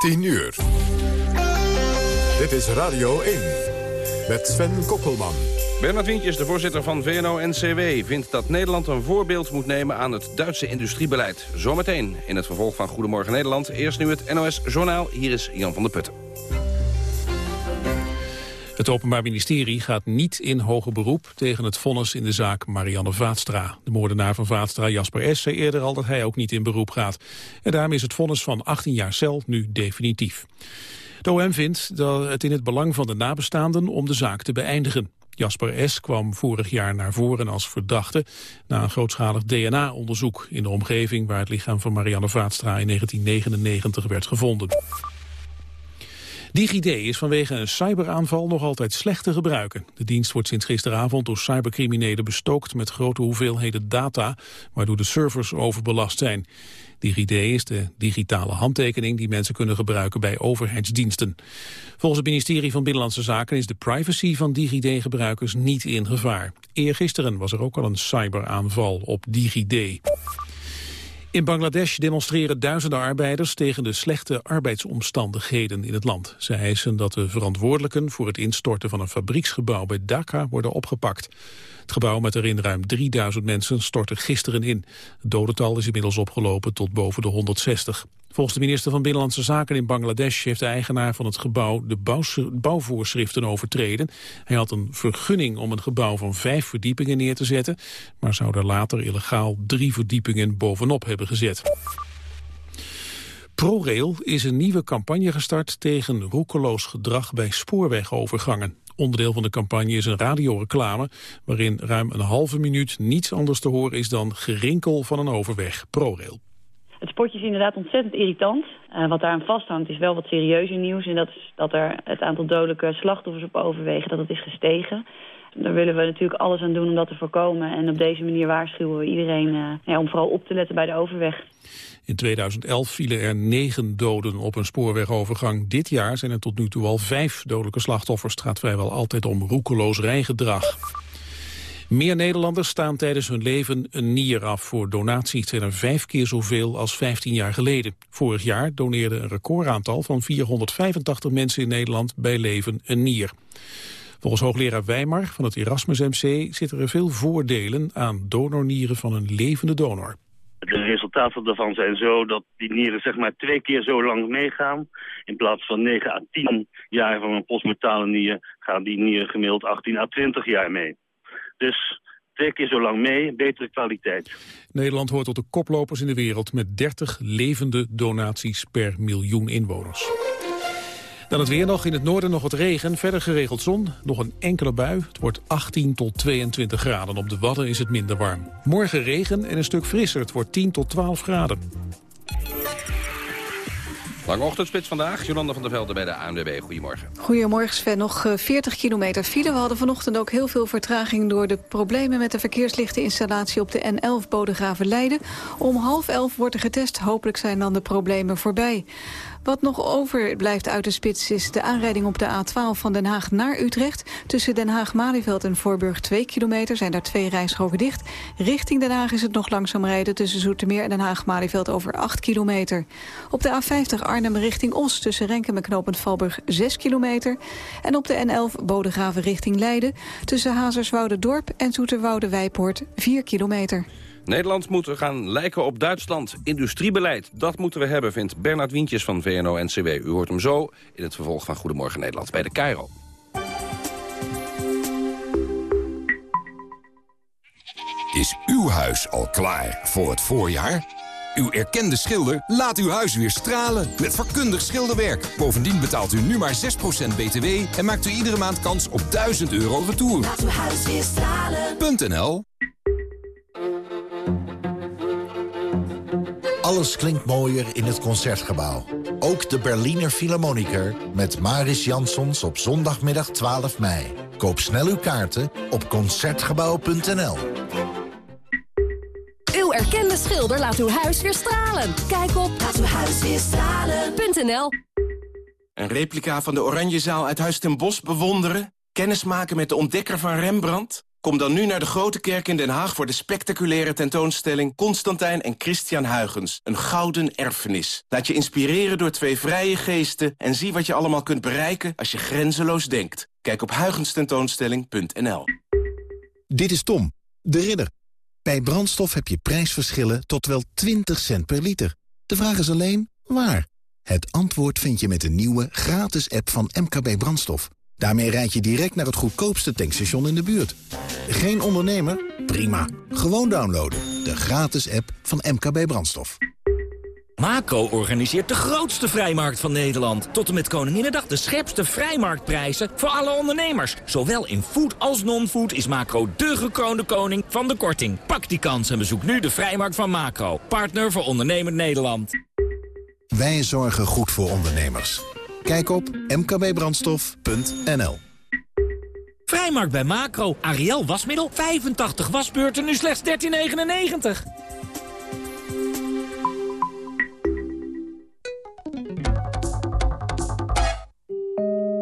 10 uur. Dit is Radio 1 met Sven Kokkelman. Bernard Wientjes, de voorzitter van VNO-NCW... vindt dat Nederland een voorbeeld moet nemen aan het Duitse industriebeleid. Zometeen in het vervolg van Goedemorgen Nederland. Eerst nu het NOS Journaal. Hier is Jan van der Putten. Het Openbaar Ministerie gaat niet in hoger beroep tegen het vonnis in de zaak Marianne Vaatstra. De moordenaar van Vaatstra, Jasper S., zei eerder al dat hij ook niet in beroep gaat. En daarmee is het vonnis van 18 jaar cel nu definitief. De OM vindt dat het in het belang van de nabestaanden om de zaak te beëindigen. Jasper S. kwam vorig jaar naar voren als verdachte... na een grootschalig DNA-onderzoek in de omgeving... waar het lichaam van Marianne Vaatstra in 1999 werd gevonden. DigiD is vanwege een cyberaanval nog altijd slecht te gebruiken. De dienst wordt sinds gisteravond door cybercriminelen bestookt met grote hoeveelheden data, waardoor de servers overbelast zijn. DigiD is de digitale handtekening die mensen kunnen gebruiken bij overheidsdiensten. Volgens het ministerie van Binnenlandse Zaken is de privacy van DigiD-gebruikers niet in gevaar. Eergisteren was er ook al een cyberaanval op DigiD. In Bangladesh demonstreren duizenden arbeiders tegen de slechte arbeidsomstandigheden in het land. Ze eisen dat de verantwoordelijken voor het instorten van een fabrieksgebouw bij Dhaka worden opgepakt. Het gebouw met erin ruim 3000 mensen stortte gisteren in. Het dodental is inmiddels opgelopen tot boven de 160. Volgens de minister van Binnenlandse Zaken in Bangladesh heeft de eigenaar van het gebouw de bouwvoorschriften overtreden. Hij had een vergunning om een gebouw van vijf verdiepingen neer te zetten, maar zou er later illegaal drie verdiepingen bovenop hebben gezet. ProRail is een nieuwe campagne gestart tegen roekeloos gedrag bij spoorwegovergangen. Onderdeel van de campagne is een radioreclame waarin ruim een halve minuut niets anders te horen is dan gerinkel van een overweg. ProRail. Het spotje is inderdaad ontzettend irritant. Uh, wat daar aan vasthangt is wel wat serieuzer nieuws. En dat is dat er het aantal dodelijke slachtoffers op overwegen, dat het is gestegen. Daar willen we natuurlijk alles aan doen om dat te voorkomen. En op deze manier waarschuwen we iedereen uh, ja, om vooral op te letten bij de overweg. In 2011 vielen er negen doden op een spoorwegovergang. Dit jaar zijn er tot nu toe al vijf dodelijke slachtoffers. Het gaat vrijwel altijd om roekeloos rijgedrag. Meer Nederlanders staan tijdens hun leven een nier af voor donaties. Het zijn er vijf keer zoveel als 15 jaar geleden. Vorig jaar doneerde een recordaantal van 485 mensen in Nederland bij leven een nier. Volgens hoogleraar Wijmar van het Erasmus MC zitten er veel voordelen aan donornieren van een levende donor. De resultaten daarvan zijn zo dat die nieren zeg maar twee keer zo lang meegaan. In plaats van 9 à 10 jaar van een postmortale nier gaan die nieren gemiddeld 18 à 20 jaar mee. Dus twee keer zo lang mee, betere kwaliteit. Nederland hoort tot de koplopers in de wereld met 30 levende donaties per miljoen inwoners. Dan het weer nog. In het noorden nog wat regen. Verder geregeld zon. Nog een enkele bui. Het wordt 18 tot 22 graden. Op de Wadden is het minder warm. Morgen regen en een stuk frisser. Het wordt 10 tot 12 graden. Lange ochtendspits vandaag. Jolanda van der Velde bij de ANWB. Goedemorgen. Goedemorgen Sven. Nog 40 eh, kilometer file. We hadden vanochtend ook heel veel vertraging... door de problemen met de verkeerslichteninstallatie op de N11 Bodegraven-Leiden. Om half elf wordt er getest. Hopelijk zijn dan de problemen voorbij. Wat nog overblijft uit de spits is de aanrijding op de A12 van Den Haag naar Utrecht. Tussen Den Haag-Malieveld en Voorburg 2 kilometer zijn daar twee rijstroken dicht. Richting Den Haag is het nog langzaam rijden tussen Zoetermeer en Den Haag-Malieveld over 8 kilometer. Op de A50 Arnhem richting Os tussen Renken en Knopend Valburg 6 kilometer. En op de N11 Bodegraven richting Leiden tussen Hazerswoude-Dorp en Zoeterwoude-Wijpoort 4 kilometer. Nederland moet gaan lijken op Duitsland. Industriebeleid, dat moeten we hebben, vindt Bernard Wientjes van VNO-NCW. U hoort hem zo in het vervolg van Goedemorgen Nederland bij de Cairo. Is uw huis al klaar voor het voorjaar? Uw erkende schilder laat uw huis weer stralen met vakkundig schilderwerk. Bovendien betaalt u nu maar 6% btw en maakt u iedere maand kans op 1000 euro retour. Laat uw huis weer stralen.nl Alles klinkt mooier in het Concertgebouw. Ook de Berliner Philharmoniker met Maris Jansons op zondagmiddag 12 mei. Koop snel uw kaarten op Concertgebouw.nl. Uw erkende schilder laat uw huis weer stralen. Kijk op laatuwhuisweerstralen.nl Een replica van de Oranjezaal uit Huis ten Bosch bewonderen? Kennismaken met de ontdekker van Rembrandt? Kom dan nu naar de Grote Kerk in Den Haag voor de spectaculaire tentoonstelling Constantijn en Christian Huygens. Een gouden erfenis. Laat je inspireren door twee vrije geesten en zie wat je allemaal kunt bereiken als je grenzeloos denkt. Kijk op huygenstentoonstelling.nl. Dit is Tom, de ridder. Bij brandstof heb je prijsverschillen tot wel 20 cent per liter. De vraag is alleen, waar? Het antwoord vind je met de nieuwe gratis app van MKB Brandstof. Daarmee rijd je direct naar het goedkoopste tankstation in de buurt. Geen ondernemer? Prima. Gewoon downloaden. De gratis app van MKB Brandstof. Macro organiseert de grootste vrijmarkt van Nederland. Tot en met Koninginnedag de scherpste vrijmarktprijzen voor alle ondernemers. Zowel in food als non-food is Macro de gekroonde koning van de korting. Pak die kans en bezoek nu de vrijmarkt van Macro. Partner voor ondernemend Nederland. Wij zorgen goed voor ondernemers. Kijk op mkbbrandstof.nl Vrijmarkt bij Macro. Ariel wasmiddel. 85 wasbeurten, nu slechts 13,99.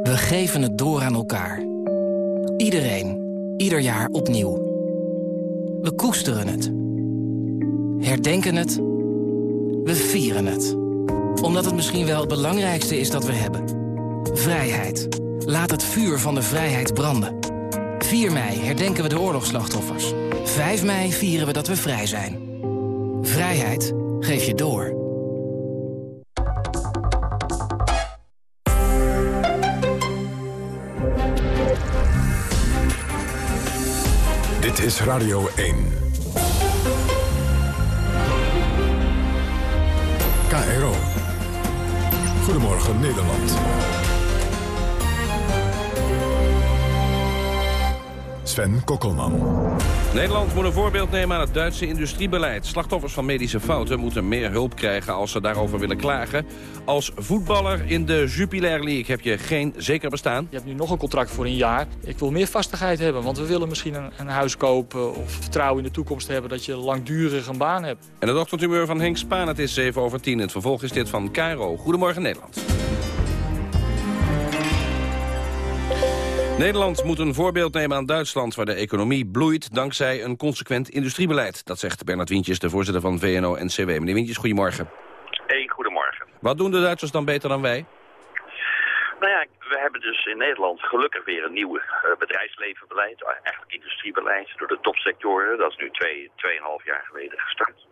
We geven het door aan elkaar. Iedereen. Ieder jaar opnieuw. We koesteren het. Herdenken het. We vieren het. Omdat het misschien wel het belangrijkste is dat we hebben. Vrijheid. Laat het vuur van de vrijheid branden. 4 mei herdenken we de oorlogsslachtoffers. 5 mei vieren we dat we vrij zijn. Vrijheid geef je door. Dit is Radio 1. Goedemorgen Nederland. Sven Kokkelman. Nederland moet een voorbeeld nemen aan het Duitse industriebeleid. Slachtoffers van medische fouten moeten meer hulp krijgen als ze daarover willen klagen. Als voetballer in de Jupiler League heb je geen zeker bestaan. Je hebt nu nog een contract voor een jaar. Ik wil meer vastigheid hebben, want we willen misschien een, een huis kopen... of vertrouwen in de toekomst hebben dat je langdurig een baan hebt. En het ochtendhumeur van Henk Spaan, het is 7 over 10. Het vervolg is dit van Cairo. Goedemorgen Nederland. Nederland moet een voorbeeld nemen aan Duitsland... waar de economie bloeit dankzij een consequent industriebeleid. Dat zegt Bernard Wientjes, de voorzitter van VNO-NCW. Meneer Wientjes, goedemorgen. Hey, goedemorgen. Wat doen de Duitsers dan beter dan wij? Nou ja, we hebben dus in Nederland gelukkig weer een nieuw uh, bedrijfslevenbeleid. Eigenlijk industriebeleid door de topsectoren. Dat is nu twee, tweeënhalf jaar geleden gestart.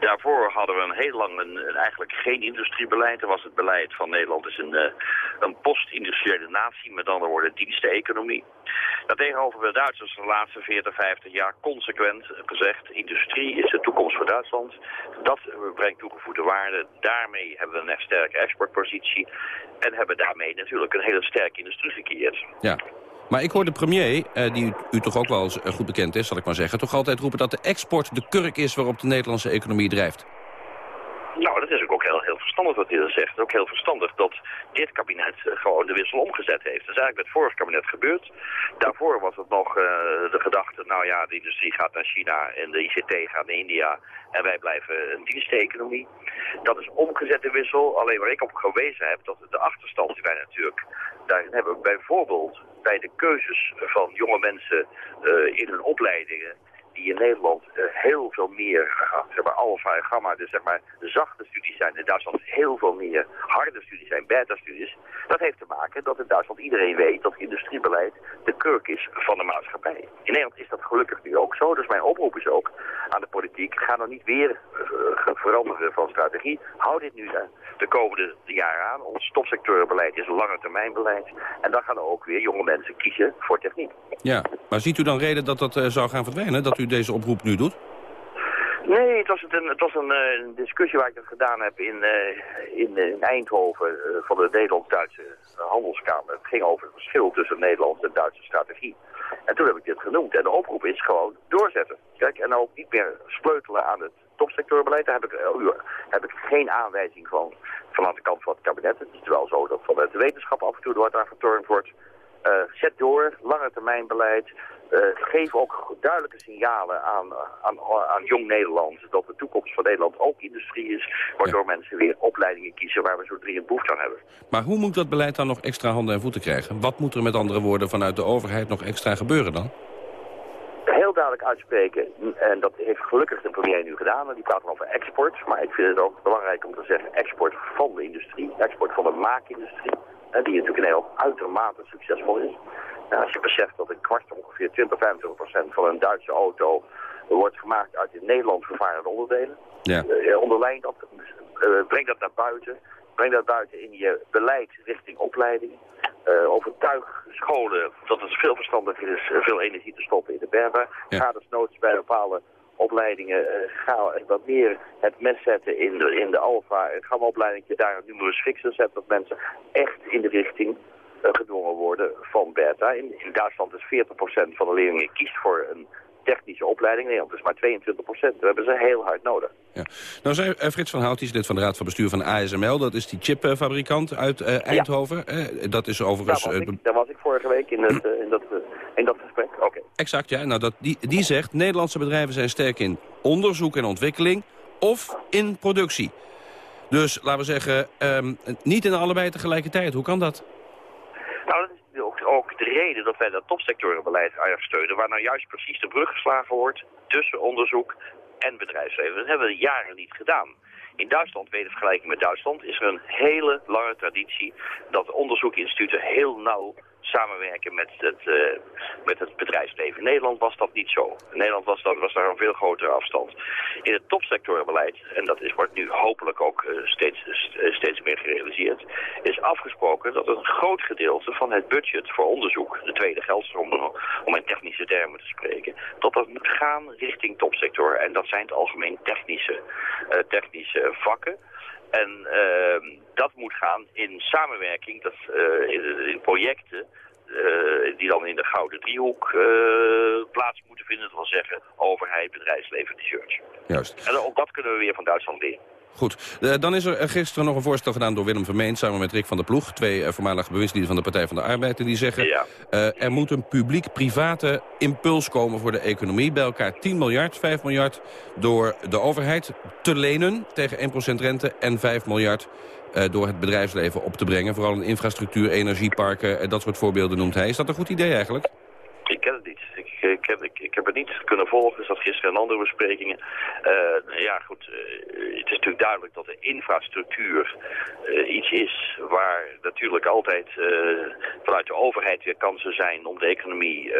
Daarvoor hadden we een heel lang een, eigenlijk geen industriebeleid. Er was het beleid van Nederland is een, uh, een post-industriële natie, met andere woorden diensteconomie. Daartegenover de Duitsers de laatste 40, 50 jaar consequent gezegd, industrie is de toekomst voor Duitsland. Dat brengt toegevoegde waarde. Daarmee hebben we een sterke exportpositie. En hebben daarmee natuurlijk een hele sterke industrie gecreëerd. Ja. Maar ik hoor de premier, eh, die u, toch ook wel uh, goed bekend is, zal ik maar zeggen... toch altijd roepen dat de export de kurk is waarop de Nederlandse economie drijft. Nou, dat is ook heel, heel verstandig wat hij dat zegt. Ook heel verstandig dat dit kabinet uh, gewoon de wissel omgezet heeft. Dat is eigenlijk met het vorige kabinet gebeurd. Daarvoor was het nog de gedachte, nou ja, de industrie gaat naar China en de ICT gaat naar India... en wij blijven een diensteconomie. Dat is omgezette wissel. Alleen waar ik op gewezen heb, dat de achterstand die wij natuurlijk... daarin hebben bijvoorbeeld bij de keuzes van jonge mensen uh, in hun opleidingen die in Nederland uh, heel veel meer, uh, zeg maar, alpha en gamma, dus zeg maar zachte studies zijn. In Duitsland heel veel meer harde studies zijn, beta-studies. Dat heeft te maken dat in Duitsland iedereen weet dat industriebeleid de kurk is van de maatschappij. In Nederland is dat gelukkig nu ook zo. Dus mijn oproep is ook aan de politiek, ga nou niet weer uh, veranderen van strategie. Hou dit nu de komende jaren aan. Ons topsectorenbeleid is een langetermijnbeleid. En dan gaan er ook weer jonge mensen kiezen voor techniek. Ja, maar ziet u dan reden dat dat zou gaan verdwijnen? Dat u deze oproep nu doet? Nee, het was een, het was een, een discussie waar ik het gedaan heb in, uh, in, in, Eindhoven van de Nederlands-Duitse handelskamer. Het ging over het verschil tussen Nederlandse en Duitse strategie. En toen heb ik dit genoemd. En de oproep is gewoon doorzetten. Kijk, en ook niet meer sleutelen aan het topsectorbeleid. Daar heb ik, heb ik geen aanwijzing van vanaf de kant van het kabinet. Het is wel zo dat vanuit de wetenschap af en toe wat aan geturnd wordt. Zet door, lange termijn beleid. Uh, geef ook duidelijke signalen aan, aan, aan jong Nederland dat de toekomst van Nederland ook industrie is, waardoor ja. mensen weer opleidingen kiezen waar we zo dringend behoefte aan hebben. Maar hoe moet dat beleid dan nog extra handen en voeten krijgen? Wat moet er met andere woorden vanuit de overheid nog extra gebeuren dan? heel duidelijk uitspreken, en dat heeft gelukkig de premier nu gedaan, en die praat over export, maar ik vind het ook belangrijk om te zeggen export van de industrie, export van de maakindustrie, die natuurlijk in Nederland uitermate succesvol is. Nou, als je beseft dat een kwart, ongeveer 20, 25 procent van een Duitse auto wordt gemaakt uit in Nederland vervaardigde onderdelen. Ja. Uh, onderlijn dat, uh, breng dat naar buiten. Breng dat buiten in je beleid richting opleiding. Uh, overtuig scholen dat het veel verstandiger is veel energie te stoppen in de berber. Ja. Ga dus noods bij bepaalde opleidingen, ga wat meer het mes zetten in de, in de alfa. En ga een opleiding daar een numerus fixer zetten dat mensen echt in de richting gedwongen worden van beta. In, in Duitsland is 40% van de leerlingen kiest voor een technische opleiding. Nederland is maar 22 procent. We hebben ze heel hard nodig. Ja. Nou zei uh, Frits van Hout, die is lid van de Raad van Bestuur van ASML. Dat is die chipfabrikant uit uh, Eindhoven. Ja. Dat is overigens... Daar was, ik, daar was ik vorige week in, het, in, dat, Oké. Okay. Exact, ja. Nou, dat, die, die zegt, Nederlandse bedrijven zijn sterk in onderzoek en ontwikkeling of in productie. Dus, laten we zeggen, um, niet in allebei tegelijkertijd. Hoe kan dat? Nou, dat is ook, ook de reden dat wij dat topsectorenbeleid steunen, waar nou juist precies de brug geslagen wordt tussen onderzoek en bedrijfsleven. Dat hebben we jaren niet gedaan. In Duitsland, weet in vergelijking met Duitsland, is er een hele lange traditie dat onderzoekinstituten heel nauw samenwerken met het, uh, met het bedrijfsleven. In Nederland was dat niet zo. In Nederland was, dat, was daar een veel grotere afstand. In het topsectorenbeleid, en dat is, wordt nu hopelijk ook uh, steeds, uh, steeds meer gerealiseerd, is afgesproken dat een groot gedeelte van het budget voor onderzoek, de tweede geldstroom om in technische termen te spreken, dat dat moet gaan richting topsector. En dat zijn het algemeen technische, technische vakken. En uh, dat moet gaan in samenwerking, dat, uh, in, in, projecten uh, die dan in de Gouden Driehoek plaats moeten vinden. Dat wil zeggen overheid, bedrijfsleven, research. Juist. En ook dat kunnen we weer van Duitsland leren. Goed, uh, dan is er gisteren nog een voorstel gedaan door Willem Vermeen... samen met Rick van der Ploeg, twee uh, voormalige bewindslieden van de Partij van de Arbeid... en die zeggen, ja. uh, er moet een publiek-private impuls komen voor de economie. Bij elkaar 10 miljard, 5 miljard door de overheid te lenen tegen 1% rente... en 5 miljard door het bedrijfsleven op te brengen. Vooral in infrastructuur, energieparken, dat soort voorbeelden noemt hij. Is dat een goed idee eigenlijk? Ik ken het niet. Ik, ik, heb, ik, ik heb het niet kunnen volgen. Dus dat gisteren in andere besprekingen. Uh, ja, goed. Uh, het is natuurlijk duidelijk dat de infrastructuur uh, iets is waar natuurlijk altijd vanuit de overheid weer kansen zijn om de economie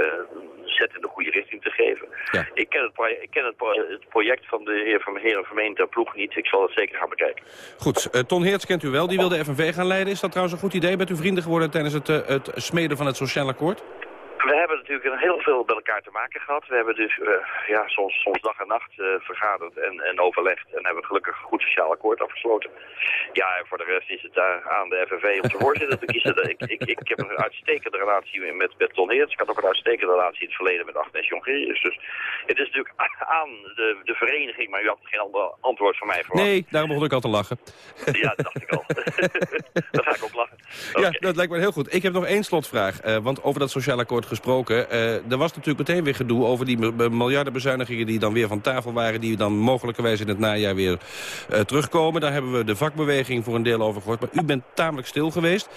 zet in de goede richting te geven. Ja. Ik ken, het, ik ken het, het, project van de heer van heer Vermeen ter ploeg niet. Ik zal het zeker gaan bekijken. Goed. Ton Heerts kent u wel. Die wilde FNV gaan leiden. Is dat trouwens een goed idee? Bent u vrienden geworden tijdens het, het smeden van het sociaal akkoord? We hebben natuurlijk heel veel met elkaar te maken gehad. We hebben dus uh, ja, soms, soms dag en nacht uh, vergaderd en, en overlegd. En hebben gelukkig een goed sociaal akkoord afgesloten. Ja, en voor de rest is het daar aan de FNV om te voorzitter te kiezen. Ik, ik, ik heb een uitstekende relatie met, met Ton Heerts. Ik had ook een uitstekende relatie in het verleden met Agnes Jongerius. Dus het is natuurlijk aan de, de vereniging, maar u had geen ander antwoord van mij verwacht. Nee, daarom begon ik al te lachen. Ja, dat dacht ik al. Dan ga ik ook lachen. Okay. Ja, dat lijkt me heel goed. Ik heb nog één slotvraag. Uh, want over dat sociaal akkoord gesproken. Uh, er was natuurlijk meteen weer gedoe over die miljardenbezuinigingen... die dan weer van tafel waren, die dan mogelijkerwijs in het najaar weer uh, terugkomen. Daar hebben we de vakbeweging voor een deel over gehoord. Maar u bent tamelijk stil geweest.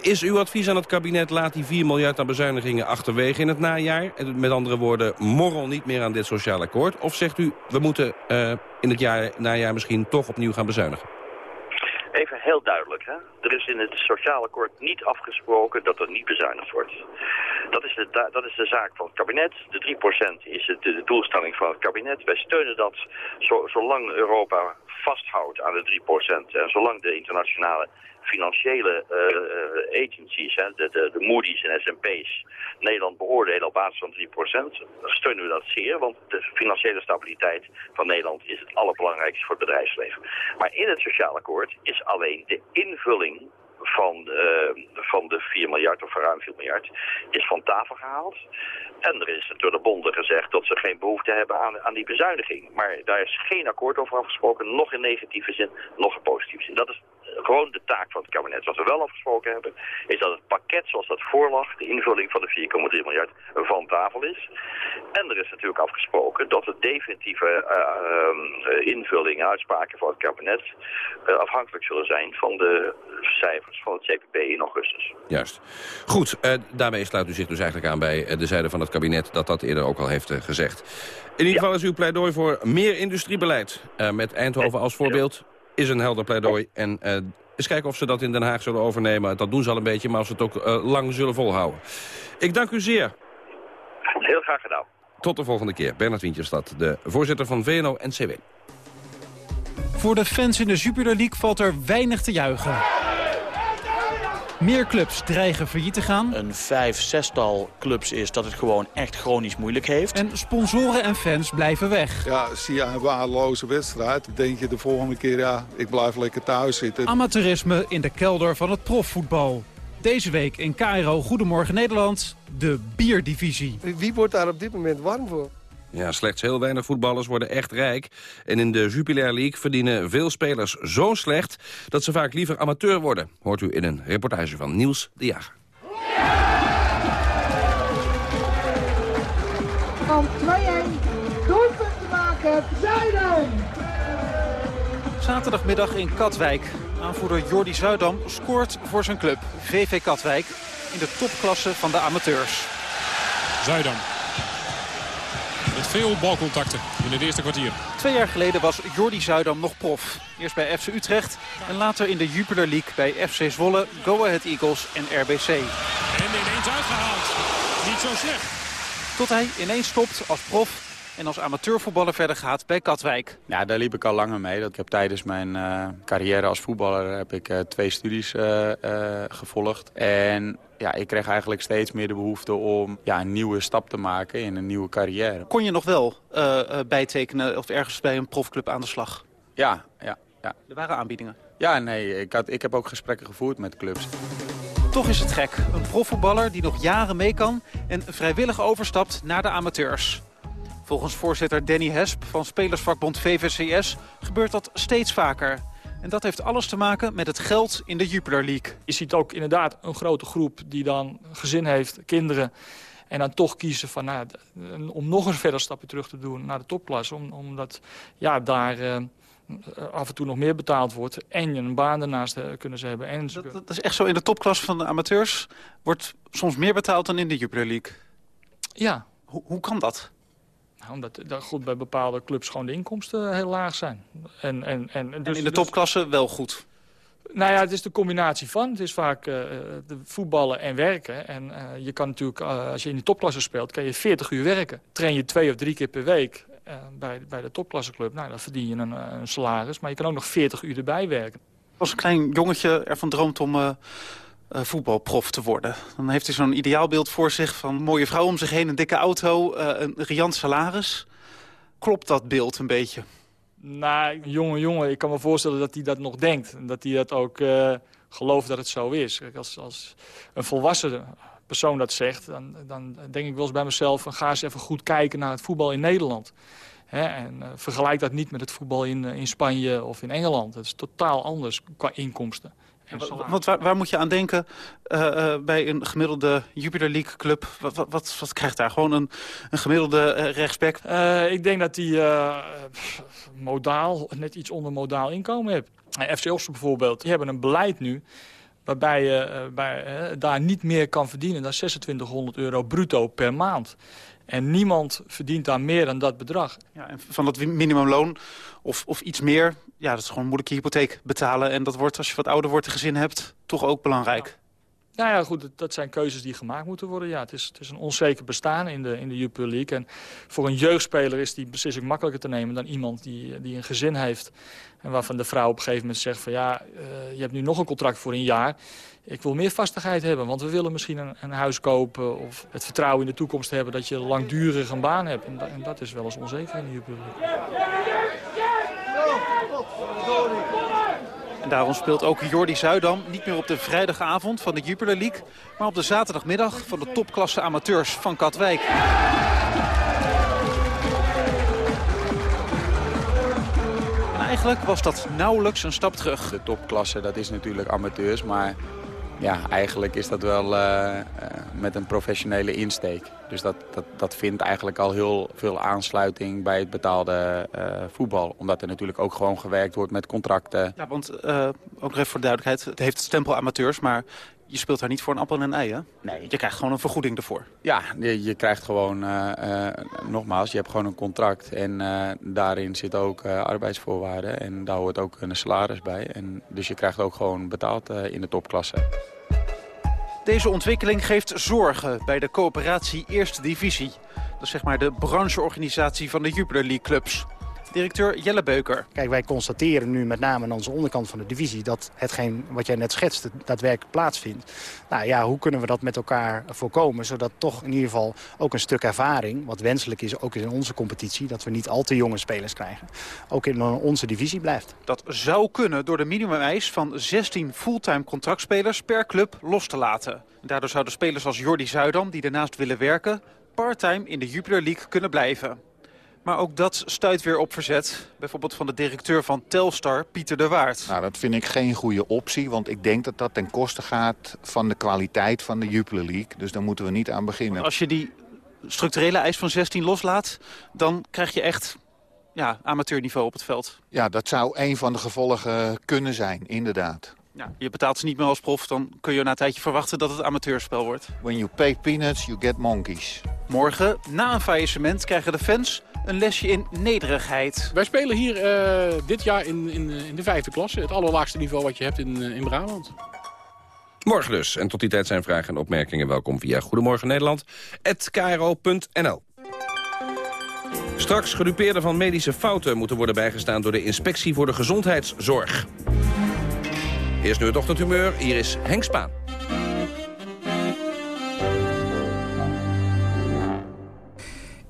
Is uw advies aan het kabinet, laat die 4 miljard aan bezuinigingen achterwege in het najaar? Met andere woorden, morrel niet meer aan dit sociaal akkoord? Of zegt u, we moeten uh, in het jaar, najaar misschien toch opnieuw gaan bezuinigen? Even heel duidelijk, hè? er is in het sociaal akkoord niet afgesproken dat er niet bezuinigd wordt. Dat is de, dat is de zaak van het kabinet. De 3% is de, doelstelling van het kabinet. Wij steunen dat zo, zolang Europa vasthoudt aan de 3% en zolang de internationale financiële uh, agencies, de, de Moody's en S&P's, Nederland beoordelen op basis van 3%, steunen we dat zeer, want de financiële stabiliteit van Nederland is het allerbelangrijkste voor het bedrijfsleven. Maar in het sociaal akkoord is alleen de invulling van, uh, van de 4 miljard of ruim 4 miljard is van tafel gehaald. En er is door de bonden gezegd dat ze geen behoefte hebben aan, aan die bezuiniging. Maar daar is geen akkoord over afgesproken, nog in negatieve zin, nog in positieve zin. Dat is gewoon de taak van het kabinet. Wat we wel afgesproken hebben, is dat het pakket zoals dat voorlag, de invulling van de 4,3 miljard, van tafel is. En er is natuurlijk afgesproken dat de definitieve uh, invulling en uitspraken van het kabinet uh, afhankelijk zullen zijn van de cijfers van het CPB in augustus. Juist. Goed, daarmee sluit u zich dus eigenlijk aan bij de zijde van het kabinet dat dat eerder ook al heeft gezegd. In ieder geval is uw pleidooi voor meer industriebeleid. met Eindhoven als voorbeeld is een helder pleidooi. En uh, eens kijken of ze dat in Den Haag zullen overnemen. Dat doen ze al een beetje, maar of ze het ook uh, lang zullen volhouden. Ik dank u zeer. Heel graag gedaan. Tot de volgende keer. Bernard Wintjerstad, de voorzitter van VNO-NCW. Voor de fans in de Jupiler League valt er weinig te juichen. Meer clubs dreigen failliet te gaan. Een vijf, zestal clubs is dat het gewoon echt chronisch moeilijk heeft. En sponsoren en fans blijven weg. Ja, zie je een waardeloze wedstrijd, denk je de volgende keer, ja, ik blijf lekker thuis zitten. Amateurisme in de kelder van het profvoetbal. Deze week in Cairo Goedemorgen Nederland, de bierdivisie. Wie wordt daar op dit moment warm voor? Ja, slechts heel weinig voetballers worden echt rijk. En in de Jupiler League verdienen veel spelers zo slecht... dat ze vaak liever amateur worden. Hoort u in een reportage van Niels de Jager. Om 2-1 doelpunt te maken, Zuidam! Zaterdagmiddag in Katwijk. Aanvoerder Jordi Zuidam scoort voor zijn club, VV Katwijk... in de topklasse van de amateurs. Zuidam met veel balcontacten in het eerste kwartier. Twee jaar geleden was Jordi Zuidam nog prof. Eerst bij FC Utrecht en later in de Jupiler League bij FC Zwolle, Go Ahead Eagles en RBC. En ineens uitgehaald. Niet zo slecht. Tot hij ineens stopt als prof en als amateurvoetballer verder gaat bij Katwijk. Ja, daar liep ik al langer mee. Ik heb tijdens mijn uh, carrière als voetballer heb ik, uh, twee studies uh, gevolgd. En ja, ik kreeg eigenlijk steeds meer de behoefte om ja, een nieuwe stap te maken in een nieuwe carrière. Kon je nog wel bijtekenen of ergens bij een profclub aan de slag? Ja, ja. ja. Er waren aanbiedingen? Ja, nee. Ik, had, ik heb ook gesprekken gevoerd met clubs. Toch is het gek. Een profvoetballer die nog jaren mee kan en vrijwillig overstapt naar de amateurs. Volgens voorzitter Danny Hesp van spelersvakbond VVCS gebeurt dat steeds vaker. En dat heeft alles te maken met het geld in de Jupiler League. Je ziet ook inderdaad een grote groep die dan gezin heeft, kinderen... en dan toch kiezen van, nou, om nog een verder stapje terug te doen naar de topklasse. Om, omdat ja, daar uh, af en toe nog meer betaald wordt. En je een baan daarnaast uh, kunnen ze hebben. En dat, dat, is echt zo in de topklasse van de amateurs. Wordt soms meer betaald dan in de Jupiler League. Ja. Hoe kan dat? Omdat dat goed bij bepaalde clubs gewoon de inkomsten heel laag zijn. En, en, en, dus, en in de topklasse wel goed? Nou ja, het is de combinatie van. Het is vaak uh, de voetballen en werken. En uh, je kan natuurlijk, uh, als je in de topklasse speelt, kan je 40 uur werken. Train je twee of drie keer per week bij, bij de topklasseclub. Nou, dan verdien je een, een, salaris. Maar je kan ook nog 40 uur erbij werken. Als een klein jongetje ervan droomt om uh, voetbalprof te worden. Dan heeft hij zo'n ideaalbeeld voor zich van een mooie vrouw om zich heen, een dikke auto, uh, een riant salaris. Klopt dat beeld een beetje? Nou, jonge jongen, ik kan me voorstellen dat hij dat nog denkt. En dat hij dat ook uh, gelooft dat het zo is. Als, als een volwassen persoon dat zegt, dan, dan denk ik wel eens bij mezelf... Ga eens even goed kijken naar het voetbal in Nederland. En vergelijk dat niet met het voetbal in, in Spanje of in Engeland. Het is totaal anders qua inkomsten. Want waar, waar, moet je aan denken uh, uh, bij een gemiddelde Jupiler League club? Wat, wat, wat, wat krijgt daar? Gewoon een, een gemiddelde uh, rechtsback? ik denk dat die modaal, net iets onder modaal inkomen heeft. FC Elfsen bijvoorbeeld, die hebben een beleid nu waarbij je bij, daar niet meer kan verdienen dan 2600 euro bruto per maand. En niemand verdient daar meer dan dat bedrag. Ja, en van dat minimumloon of, of iets meer, ja, dat is gewoon moeilijk je hypotheek betalen. En dat wordt, als je wat ouder wordt, een gezin hebt, toch ook belangrijk. Nou ja, goed, dat zijn keuzes die gemaakt moeten worden. Ja, het, is, het is een onzeker bestaan in de, in de Jupiler League. En voor een jeugdspeler is die beslissing makkelijker te nemen... dan iemand die, die een gezin heeft. En waarvan de vrouw op een gegeven moment zegt van... ja, uh, je hebt nu nog een contract voor een jaar. Ik wil meer vastigheid hebben, want we willen misschien een, een huis kopen... of het vertrouwen in de toekomst hebben dat je langdurig een baan hebt. En, en dat is wel eens onzeker in de Jupiler League. En daarom speelt ook Jordi Zuidam niet meer op de vrijdagavond van de Jupiler League... maar op de zaterdagmiddag van de topklasse amateurs van Katwijk. eigenlijk was dat nauwelijks een stap terug. De topklasse, dat is natuurlijk amateurs, maar ja, eigenlijk is dat wel uh, met een professionele insteek. Dus dat, dat, dat vindt eigenlijk al heel veel aansluiting bij het betaalde uh, voetbal. Omdat er natuurlijk ook gewoon gewerkt wordt met contracten. Ja, want ook even voor de duidelijkheid, het heeft stempel amateurs, maar je speelt daar niet voor een appel en een ei, hè? Nee. Je krijgt gewoon een vergoeding ervoor. Ja, je, je krijgt gewoon, uh, uh, nogmaals, je hebt gewoon een contract. En uh, daarin zitten ook arbeidsvoorwaarden. En daar hoort ook een salaris bij. En dus je krijgt ook gewoon betaald in de topklasse. Deze ontwikkeling geeft zorgen bij de coöperatie Eerste Divisie. Dat is zeg maar de brancheorganisatie van de Jupiler League clubs. Directeur Jelle Beuker. Kijk, wij constateren nu met name aan onze onderkant van de divisie... dat hetgeen wat jij net schetste daadwerkelijk plaatsvindt. Nou ja, hoe kunnen we dat met elkaar voorkomen... zodat toch in ieder geval ook een stuk ervaring... wat wenselijk is ook in onze competitie... dat we niet al te jonge spelers krijgen... ook in onze divisie blijft. Dat zou kunnen door de minimumeis van 16 fulltime contractspelers per club los te laten. Daardoor zouden spelers als Jordi Zuidam, die daarnaast willen werken... parttime in de Jupiler League kunnen blijven. Maar ook dat stuit weer op verzet. Bijvoorbeeld van de directeur van Telstar, Pieter de Waard. Nou, dat vind ik geen goede optie. Want ik denk dat dat ten koste gaat van de kwaliteit van de Jupiler League. Dus daar moeten we niet aan beginnen. Want als je die structurele eis van 16 loslaat... dan krijg je echt ja, amateurniveau op het veld. Ja, dat zou een van de gevolgen kunnen zijn, inderdaad. Ja, je betaalt ze niet meer als prof, dan kun je na een tijdje verwachten dat het amateurspel wordt. When you pay peanuts, you get monkeys. Morgen, na een faillissement, krijgen de fans een lesje in nederigheid. Wij spelen hier uh, dit jaar in, in, in, de vijfde klasse. Het allerlaagste niveau wat je hebt in, in Brabant. Morgen dus. En tot die tijd zijn vragen en opmerkingen welkom via Goedemorgen Nederland. Straks gedupeerden van medische fouten moeten worden bijgestaan... door de Inspectie voor de Gezondheidszorg. Eerst nu het ochtendhumeur. Hier is Henk Spaan.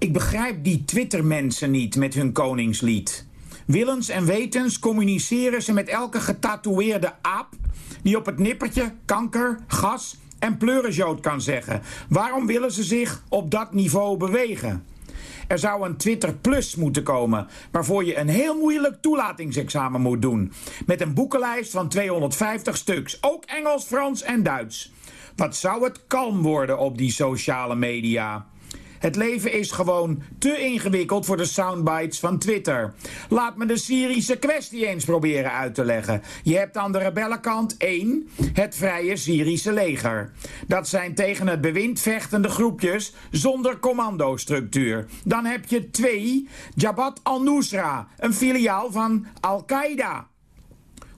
Ik begrijp die Twitter-mensen niet met hun koningslied. Willens en wetens communiceren ze met elke getatoeëerde aap... die op het nippertje kanker, gas en pleurenjood kan zeggen. Waarom willen ze zich op dat niveau bewegen? Er zou een Twitter Plus moeten komen, waarvoor je een heel moeilijk toelatingsexamen moet doen. Met een boekenlijst van 250 stuks, ook Engels, Frans en Duits. Wat zou het kalm worden op die sociale media? Het leven is gewoon te ingewikkeld voor de soundbites van Twitter. Laat me de Syrische kwestie eens proberen uit te leggen. Je hebt aan de rebellenkant 1 het vrije Syrische leger. Dat zijn tegen het bewind vechtende groepjes zonder commandostructuur. Dan heb je 2 Jabhat al-Nusra, een filiaal van Al-Qaeda.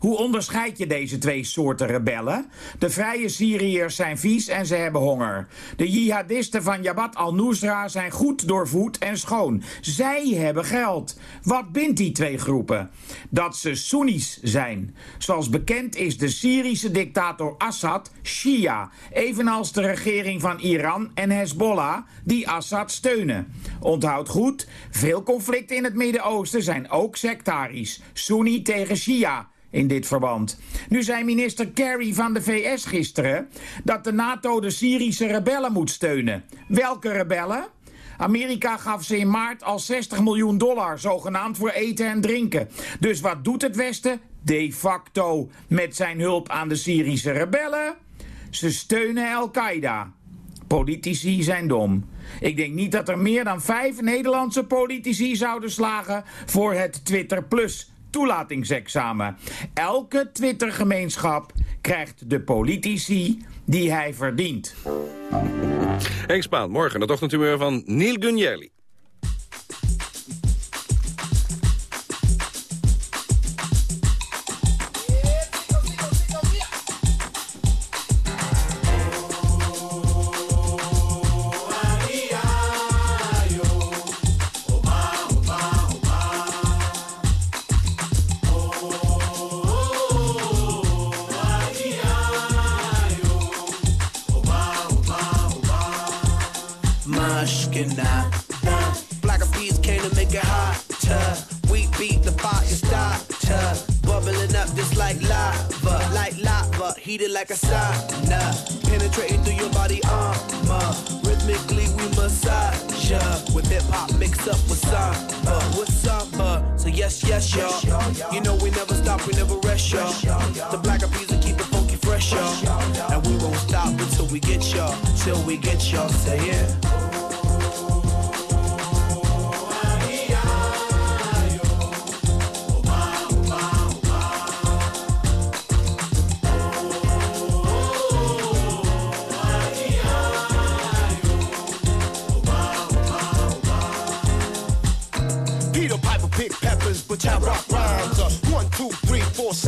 Hoe onderscheid je deze twee soorten rebellen? De vrije Syriërs zijn vies en ze hebben honger. De jihadisten van Jabhat al-Nusra zijn goed doorvoed en schoon. Zij hebben geld. Wat bindt die twee groepen? Dat ze Soenies zijn. Zoals bekend is de Syrische dictator Assad Shia, evenals de regering van Iran en Hezbollah die Assad steunen. Onthoud goed, veel conflicten in het Midden-Oosten zijn ook sectarisch. Sunni tegen Shia in dit verband. Nu zei minister Kerry van de VS gisteren dat de NATO de Syrische rebellen moet steunen. Welke rebellen? Amerika gaf ze in maart al 60 miljoen dollar, zogenaamd voor eten en drinken. Dus wat doet het Westen? De facto met zijn hulp aan de Syrische rebellen? Ze steunen Al-Qaeda. Politici zijn dom. Ik denk niet dat er meer dan vijf Nederlandse politici zouden slagen voor het Twitter Plus toelatingsexamen. Elke Twittergemeenschap krijgt de politici die hij verdient. Henk Spaan, morgen het ochtendhumeur van Neil Gunjelli. Up with samba, with samba. So yes, yes, y'all. You know we never stop, we never rest, y'all. The black of music keep it funky fresh, y'all. And we won't stop until we get y'all, till we get y'all. Say yeah.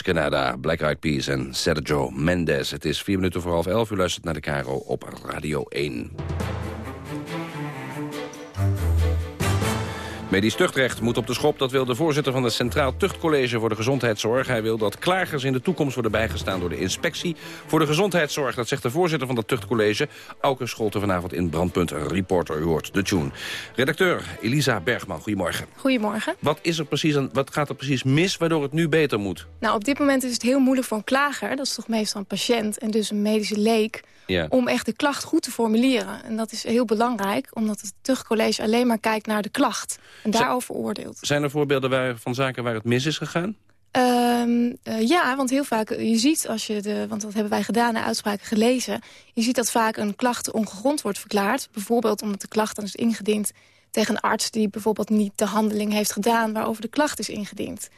Maskenada, Black Eyed Peas en Sergio Mendes. Het is vier minuten voor half elf. U luistert naar de Caro op Radio 1. Medisch tuchtrecht moet op de schop. Dat wil de voorzitter van het Centraal Tuchtcollege voor de Gezondheidszorg. Hij wil dat klagers in de toekomst worden bijgestaan door de inspectie voor de gezondheidszorg. Dat zegt de voorzitter van dat tuchtcollege. Auke Scholten vanavond in Brandpunt Reporter. U hoort de tune. Redacteur Elisa Bergman, goedemorgen. Goedemorgen. Wat, is er precies aan, wat gaat er precies mis waardoor het nu beter moet? Nou, op dit moment is het heel moeilijk voor een klager... dat is toch meestal een patiënt en dus een medische leek... Ja. om echt de klacht goed te formuleren. En dat is heel belangrijk, omdat het tuchtcollege alleen maar kijkt naar de klacht. En daarover oordeelt. Zijn er voorbeelden waar, van zaken waar het mis is gegaan? Ehm, eh, ja, want heel vaak, je ziet als je de, want dat hebben wij gedaan, de uitspraken gelezen. Je ziet dat vaak een klacht ongegrond wordt verklaard. Bijvoorbeeld omdat de klacht dan is ingediend tegen een arts die bijvoorbeeld niet de handeling heeft gedaan waarover de klacht is ingediend.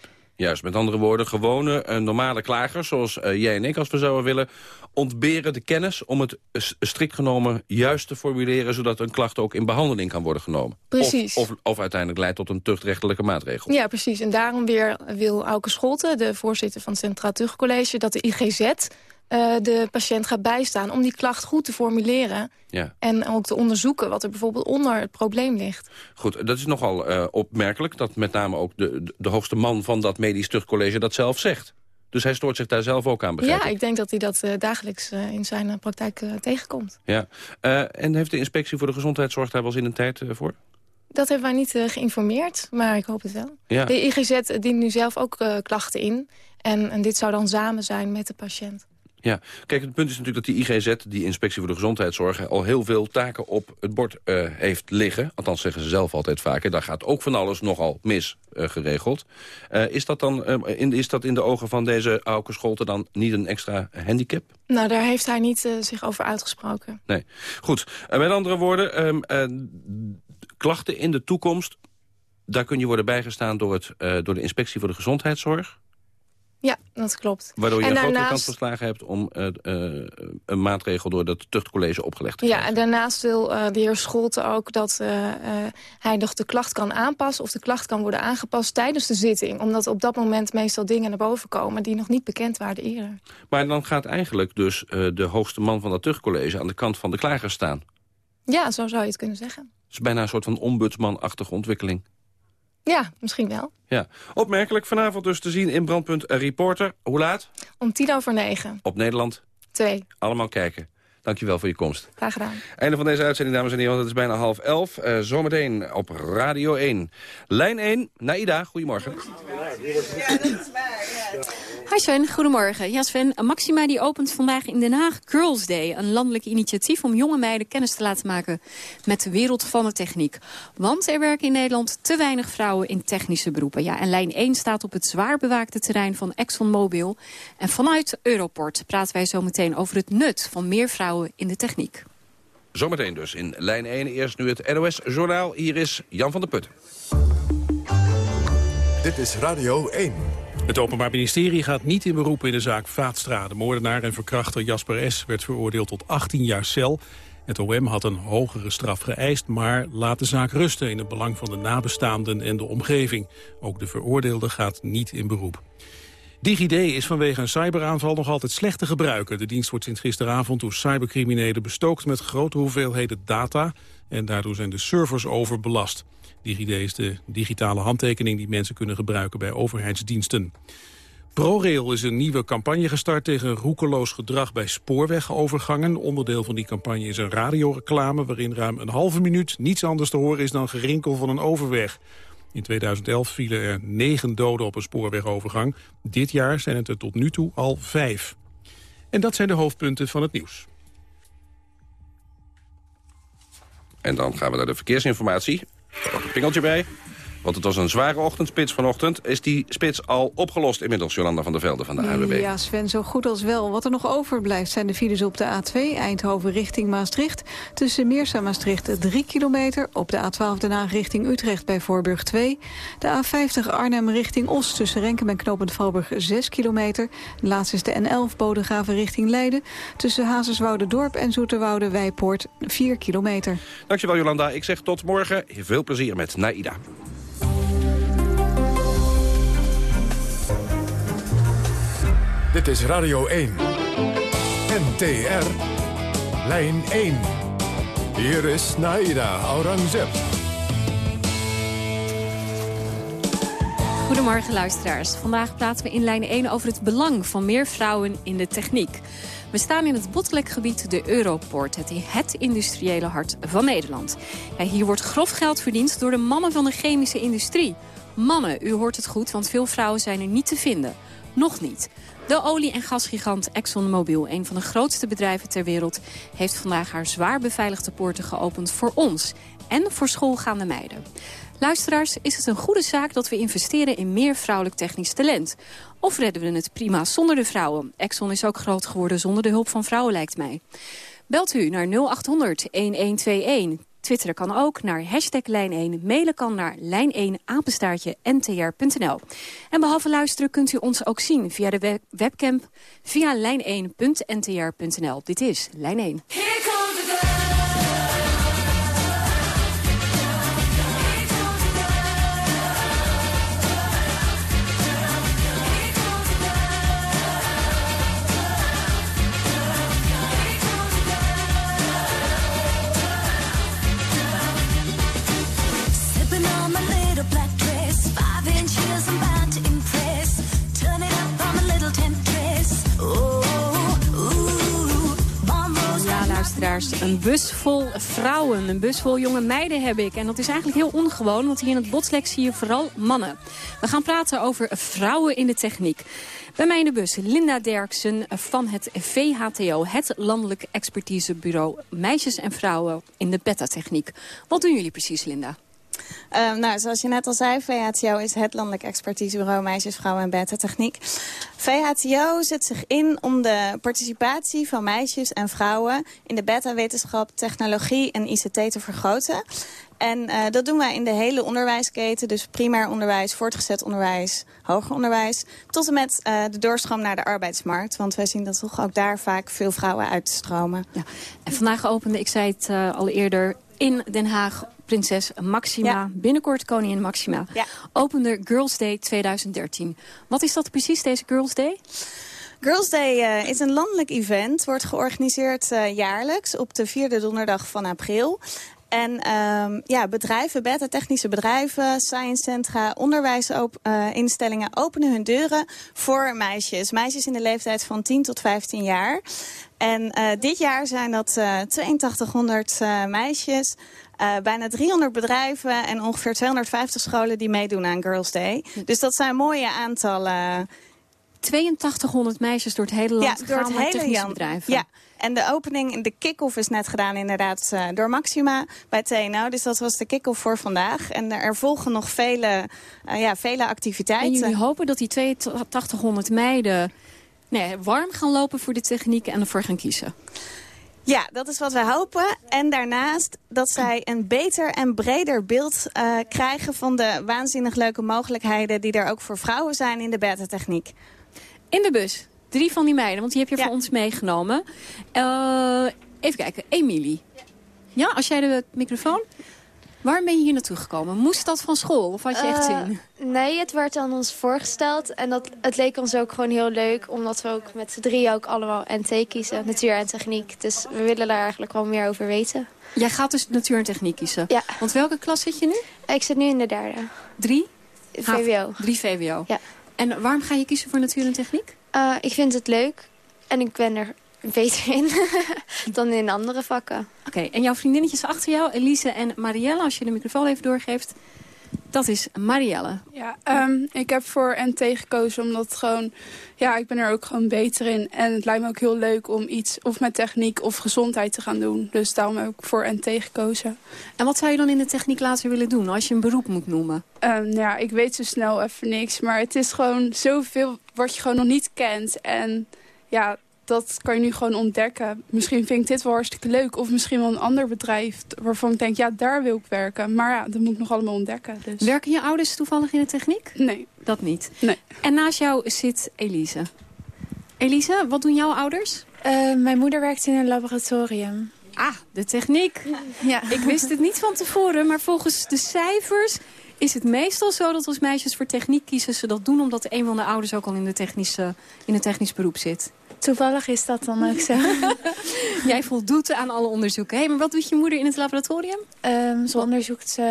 Juist, met andere woorden, gewone, eh, normale klagers... zoals eh, jij en ik, als we zouden willen... ontberen de kennis om het eh, strikt genomen juist te formuleren... zodat een klacht ook in behandeling kan worden genomen. Precies. Of, of, of uiteindelijk leidt tot een tuchtrechtelijke maatregel. Ja, precies. En daarom weer wil Auke Scholten, de voorzitter van het Centraal Tuchtcollege... dat de IGZ eh, de patiënt gaat bijstaan om die klacht goed te formuleren... Ja. en ook te onderzoeken wat er bijvoorbeeld onder het probleem ligt. Goed, dat is nogal eh, opmerkelijk... dat met name ook de, de, hoogste man van dat medisch tuchtcollege dat zelf zegt. Dus hij stoort zich daar zelf ook aan, begrijp Ja, ik. denk dat hij dat eh, dagelijks in zijn praktijk tegenkomt. Ja. En heeft de inspectie voor de gezondheidszorg daar wel eens in een tijd voor? Dat hebben wij niet geïnformeerd, maar ik hoop het wel. Ja. De IGZ dient nu zelf ook klachten in. En, en dit zou dan samen zijn met de patiënt. Ja, kijk, het punt is natuurlijk dat die IGZ, die Inspectie voor de Gezondheidszorg... al heel veel taken op het bord eh, heeft liggen. Althans zeggen ze zelf altijd vaker. Daar gaat ook van alles nogal mis eh, geregeld. Eh, is, dat dan, in, is dat in de ogen van deze Auke Scholten dan niet een extra handicap? Nou, daar heeft hij niet zich over uitgesproken. Nee. Goed, met andere woorden, eh, klachten in de toekomst... daar kun je worden bijgestaan door, het, door de Inspectie voor de Gezondheidszorg... Ja, dat klopt. Waardoor je en een grotere daarnaast- kans verslagen hebt om eh, eh, een maatregel door het tuchtcollege opgelegd te Ja, en daarnaast wil eh, de heer Scholten ook dat hij nog de klacht kan aanpassen... of de klacht kan worden aangepast tijdens de zitting. Omdat op dat moment meestal dingen naar boven komen... die nog niet bekend waren eerder. Maar dan gaat eigenlijk dus de hoogste man van dat tuchtcollege... aan de kant van de klager staan. Ja, zo zou je het kunnen zeggen. Het is bijna een soort van ombudsmanachtige ontwikkeling. Ja, misschien wel. Ja, opmerkelijk. Vanavond dus te zien in Brandpunt Reporter. Hoe laat? Om tien over negen. Op Nederland. Twee. Allemaal kijken. Dankjewel voor je komst. Graag gedaan. Einde van deze uitzending, dames en heren, want het is bijna half elf. Uh, zometeen op Radio 1. Lijn 1, Naida, goedemorgen. Ja, dat is waar, Hi Sven, goedemorgen. Ja Sven, Maxima die opent vandaag in Den Haag Girls Day. Een landelijk initiatief om jonge meiden kennis te laten maken met de wereld van de techniek. Want er werken in Nederland te weinig vrouwen in technische beroepen. Ja, en lijn 1 staat op het zwaar bewaakte terrein van ExxonMobil. En vanuit Europort praten wij zo meteen over het nut van meer vrouwen in de techniek. Zometeen dus in lijn 1. Eerst nu het NOS-journaal. Hier is Jan van der Putten. Dit is Radio 1. Het Openbaar Ministerie gaat niet in beroep in de zaak Vaatstra. De moordenaar en verkrachter Jasper S. werd veroordeeld tot 18 jaar cel. Het OM had een hogere straf geëist, maar laat de zaak rusten... in het belang van de nabestaanden en de omgeving. Ook de veroordeelde gaat niet in beroep. DigiD is vanwege een cyberaanval nog altijd slecht te gebruiken. De dienst wordt sinds gisteravond door cybercriminelen bestookt met grote hoeveelheden data... en daardoor zijn de servers overbelast. DigiD is de digitale handtekening die mensen kunnen gebruiken bij overheidsdiensten. ProRail is een nieuwe campagne gestart tegen roekeloos gedrag bij spoorwegovergangen. Onderdeel van die campagne is een radioreclame waarin ruim een halve minuut niets anders te horen is dan gerinkel van een overweg. In 2011 vielen er negen doden op een spoorwegovergang. Dit jaar zijn het er tot nu toe al vijf. En dat zijn de hoofdpunten van het nieuws. En dan gaan we naar de verkeersinformatie. Er pingeltje bij. Want het was een zware ochtendspits vanochtend. Is die spits al opgelost inmiddels, Jolanda van der Velde van de ANWB? Ja, Sven, zo goed als wel. Wat er nog overblijft zijn de files op de A2 Eindhoven richting Maastricht. Tussen Meers en Maastricht 3 kilometer. Op de A12 Den Haag richting Utrecht bij Voorburg 2. De A50 Arnhem richting Os tussen Renkum en Knopend Valburg 6 kilometer. De laatste is de N11 Bodegraven richting Leiden. Tussen Hazerswoude Dorp en Zoeterwoude Wijpoort 4 kilometer. Dankjewel, Jolanda. Ik zeg tot morgen. Veel plezier met Naida. Dit is Radio 1. NTR. Lijn 1. Hier is Naida Aurangzeb. Goedemorgen luisteraars. Vandaag praten we in lijn 1 over het belang van meer vrouwen in de techniek. We staan in het Botlekgebied, de Europoort, het, het industriële hart van Nederland. Ja, hier wordt grof geld verdiend door de mannen van de chemische industrie. Mannen, u hoort het goed, want veel vrouwen zijn er niet te vinden. Nog niet. De olie- en gasgigant ExxonMobil, een van de grootste bedrijven ter wereld... heeft vandaag haar zwaar beveiligde poorten geopend voor ons en voor schoolgaande meiden. Luisteraars, is het een goede zaak dat we investeren in meer vrouwelijk technisch talent? Of redden we het prima zonder de vrouwen? Exxon is ook groot geworden zonder de hulp van vrouwen, lijkt mij. Belt u naar 0800 1121. Twitteren kan ook naar hashtag Lijn1. Mailen kan naar lijn1apenstaartje ntr.nl. En behalve luisteren kunt u ons ook zien via de web webcam via lijn1.ntr.nl. Dit is Lijn 1. Luisteraars, een bus vol vrouwen, een bus vol jonge meiden heb ik. En dat is eigenlijk heel ongewoon, want hier in het Botlek zie je vooral mannen. We gaan praten over vrouwen in de techniek. Bij mij in de bus Linda Derksen van het VHTO, het Landelijk Expertisebureau Meisjes en Vrouwen in de beta-techniek. Wat doen jullie precies, Linda? Ehm, nou, zoals je net al zei, VHTO is het landelijk expertisebureau Meisjes, Vrouwen en Beta Techniek. VHTO zet zich in om de participatie van meisjes en vrouwen in de beta-wetenschap, technologie en ICT te vergroten. En eh, dat doen wij in de hele onderwijsketen, dus primair onderwijs, voortgezet onderwijs, hoger onderwijs, tot en met eh, de doorstroom naar de arbeidsmarkt. Want wij zien dat toch ook daar vaak veel vrouwen uitstromen. Ja. En vandaag opende, ik zei het eh, al eerder, in Den Haag prinses Maxima, Ja. binnenkort koningin Maxima, Ja. opende Girls Day 2013. Wat is dat precies, deze Girls Day? Girls Day eh, is een landelijk event, wordt georganiseerd eh, jaarlijks op de vierde donderdag van april. En ehm, ja, bedrijven, beta-technische bedrijven, science centra, onderwijsinstellingen openen hun deuren voor meisjes. Meisjes in de leeftijd van 10 tot 15 jaar. En eh, dit jaar zijn dat eh 8200 eh, meisjes, eh, bijna 300 bedrijven en ongeveer 250 scholen die meedoen aan Girls Day. Dus dat zijn mooie aantallen. 8200 meisjes door het hele land Ja, door het hele bedrijven. Ja, en de opening, de kick-off is net gedaan inderdaad eh, door Maxima bij TNO. Dus dat was de kick-off voor vandaag. En er volgen nog vele, eh, ja, vele activiteiten. En jullie hopen dat die 8200 meiden nee, warm gaan lopen voor de techniek en ervoor gaan kiezen. Ja, dat is wat wij hopen. En daarnaast dat zij een beter en breder beeld eh, krijgen... van de waanzinnig leuke mogelijkheden... die er ook voor vrouwen zijn in de beta-techniek. In de bus, drie van die meiden, want die heb je voor ons meegenomen. Eh, even kijken, Emilie. Ja, als jij de microfoon... Waarom ben je hier naartoe gekomen? Moest dat van school of had je echt Eh, zin? Nee, het werd aan ons voorgesteld. En dat, het leek ons ook gewoon heel leuk. Omdat we ook met z'n drieën ook allemaal NT kiezen. Natuur en techniek. Dus we willen daar eigenlijk wel meer over weten. Jij gaat dus natuur en techniek kiezen? Ja. Want welke klas zit je nu? Ik zit nu in de derde. Drie? VWO. Drie VWO. Ja. En waarom ga je kiezen voor natuur en techniek? Eh, ik vind het leuk. En ik ben er beter in dan in andere vakken. Oké, en jouw vriendinnetjes achter jou, Elise en Marielle, als je de microfoon even doorgeeft. Dat is Marielle. Ja, ehm, ik heb voor NT gekozen omdat gewoon... Ja, ik ben er ook gewoon beter in. En het lijkt me ook heel leuk om iets of met techniek of gezondheid te gaan doen. Dus daarom heb ik voor NT gekozen. En wat zou je dan in de techniek later willen doen, als je een beroep moet noemen? Ehm, ja, ik weet zo snel even niks. Maar het is gewoon zoveel wat je gewoon nog niet kent. En ja, dat kan je nu gewoon ontdekken. Misschien vind ik dit wel hartstikke leuk. Of misschien wel een ander bedrijf waarvan ik denk, ja, daar wil ik werken. Maar ja, dat moet ik nog allemaal ontdekken. Dus. Werken je ouders toevallig in de techniek? Nee. Dat niet? Nee. En naast jou zit Elise. Elise, wat doen jouw ouders? Eh, mijn moeder werkt in een laboratorium. Ah, de techniek. Ja. Ik wist het niet van tevoren, maar volgens de cijfers is het meestal zo dat als meisjes voor techniek kiezen... ze dat doen omdat een van de ouders ook al in, de technische, in een technisch beroep zit. Toevallig is dat dan ook zo. Jij voldoet aan alle onderzoeken. Hé, maar wat doet je moeder in het laboratorium? Ehm, ze onderzoekt eh,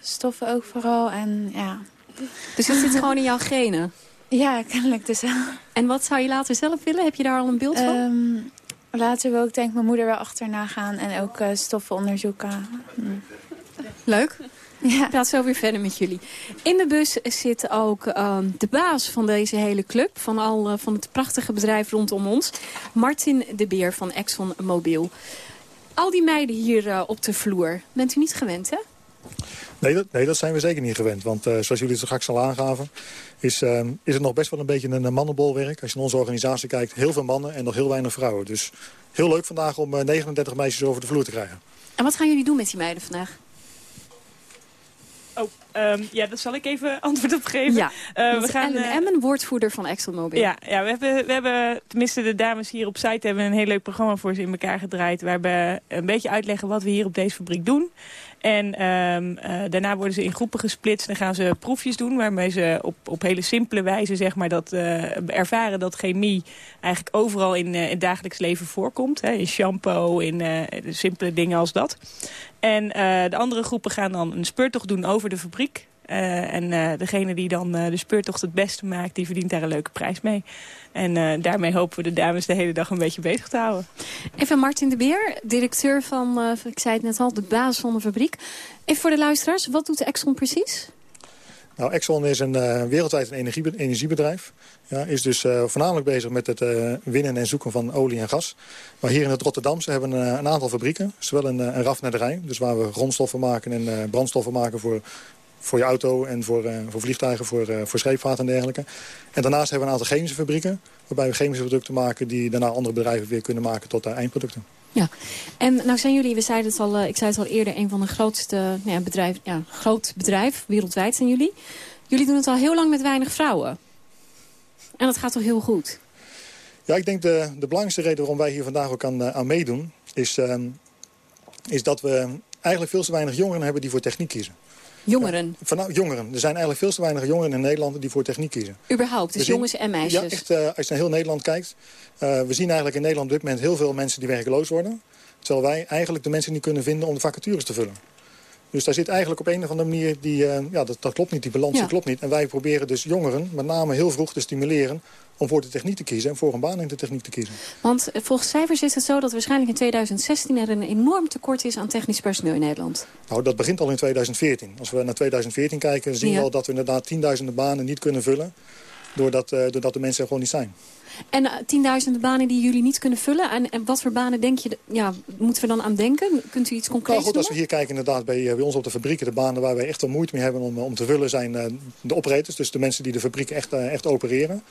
stoffen ook vooral. En, ja. Dus het zit gewoon in jouw genen? Ja, kennelijk dus wel. En wat zou je later zelf willen? Heb je daar al een beeld van? Ehm, later wil ik denk mijn moeder wel achterna gaan en ook eh, stoffen onderzoeken. Hm. Leuk. Ja. Ik praat zo weer verder met jullie. In de bus zit ook ehm, de baas van deze hele club. Van, al, eh, van het prachtige bedrijf rondom ons. Martin de Beer van ExxonMobil. Al die meiden hier eh, op de vloer. Bent u niet gewend, hè? Nee dat, nee, dat zijn we zeker niet gewend. Want eh, zoals jullie het straks al aangaven... Is, eh, is het nog best wel een beetje een mannenbolwerk. Als je naar onze organisatie kijkt, heel veel mannen en nog heel weinig vrouwen. Dus heel leuk vandaag om eh, 39 meisjes over de vloer te krijgen. En wat gaan jullie doen met die meiden vandaag? Oh, ehm, ja, daar zal ik even antwoord op geven. Ja, Eh, we gaan, Ellen eh, Emmen, woordvoerder van ExxonMobil. Ja, ja we, hebben, we hebben, tenminste de dames hier op site hebben een heel leuk programma voor ze in elkaar gedraaid. Waar we een beetje uitleggen wat we hier op deze fabriek doen. En ehm, eh, daarna worden ze in groepen gesplitst. Dan gaan ze proefjes doen waarmee ze op, op hele simpele wijze zeg maar, dat, ervaren dat chemie eigenlijk overal in, het dagelijks leven voorkomt. Hè, in shampoo, in simpele dingen als dat. En de andere groepen gaan dan een speurtocht doen over de fabriek. Eh, en eh, degene die dan eh, de speurtocht het beste maakt, die verdient daar een leuke prijs mee. En eh, daarmee hopen we de dames de hele dag een beetje bezig te houden. Even Martin de Beer, directeur van, eh, ik zei het net al, de baas van de fabriek. Even voor de luisteraars, wat doet Exxon precies? Nou, Exxon is een eh, wereldwijd een energie, energiebedrijf. Ja, is dus eh, voornamelijk bezig met het eh, winnen en zoeken van olie en gas. Maar hier in het Rotterdamse hebben we een, een aantal fabrieken. Zowel een, een rafnaderij, dus waar we grondstoffen maken en eh, brandstoffen maken voor, voor je auto en voor, eh, voor vliegtuigen, voor, eh, voor scheepvaart en dergelijke. En daarnaast hebben we een aantal chemische fabrieken, waarbij we chemische producten maken die daarna andere bedrijven weer kunnen maken tot eh, eindproducten. Ja, en nou zijn jullie, we zeiden het al, ik zei het al eerder, een van de grootste nou ja, bedrijven, ja, groot bedrijf wereldwijd zijn jullie. Jullie doen het al heel lang met weinig vrouwen. En dat gaat toch heel goed? Ja, ik denk de, de belangrijkste reden waarom wij hier vandaag ook aan, aan meedoen... Is, ehm, is dat we eigenlijk veel te weinig jongeren hebben die voor techniek kiezen. Jongeren, Van, nou, jongeren. Er zijn eigenlijk veel te weinig jongeren in Nederland die voor techniek kiezen. überhaupt, dus zien- jongens en meisjes. Ja, echt, eh, als je naar heel Nederland kijkt. eh, we zien eigenlijk in Nederland op dit moment heel veel mensen die werkeloos worden. Terwijl wij eigenlijk de mensen niet kunnen vinden om de vacatures te vullen. Dus daar zit eigenlijk op een of andere manier, die, eh, ja, dat, dat klopt niet, die balans Ja. die klopt niet. En wij proberen dus jongeren met name heel vroeg te stimuleren om voor de techniek te kiezen en voor een baan in de techniek te kiezen. Want volgens cijfers is het zo dat waarschijnlijk in 2016 er een enorm tekort is aan technisch personeel in Nederland. Nou, dat begint al in 2014. Als we naar 2014 kijken, zien Ja. we al dat we inderdaad tienduizenden banen niet kunnen vullen. Doordat, eh, doordat de mensen er gewoon niet zijn. En eh, tienduizenden banen die jullie niet kunnen vullen. En, en wat voor banen denk je, ja, moeten we dan aan denken? Kunt u iets concreets Nou goed, als we hier kijken inderdaad bij, eh, bij ons op de fabrieken... de banen waar wij echt wel moeite mee hebben om, om te vullen... zijn de operators, dus de mensen die de fabriek echt, echt opereren.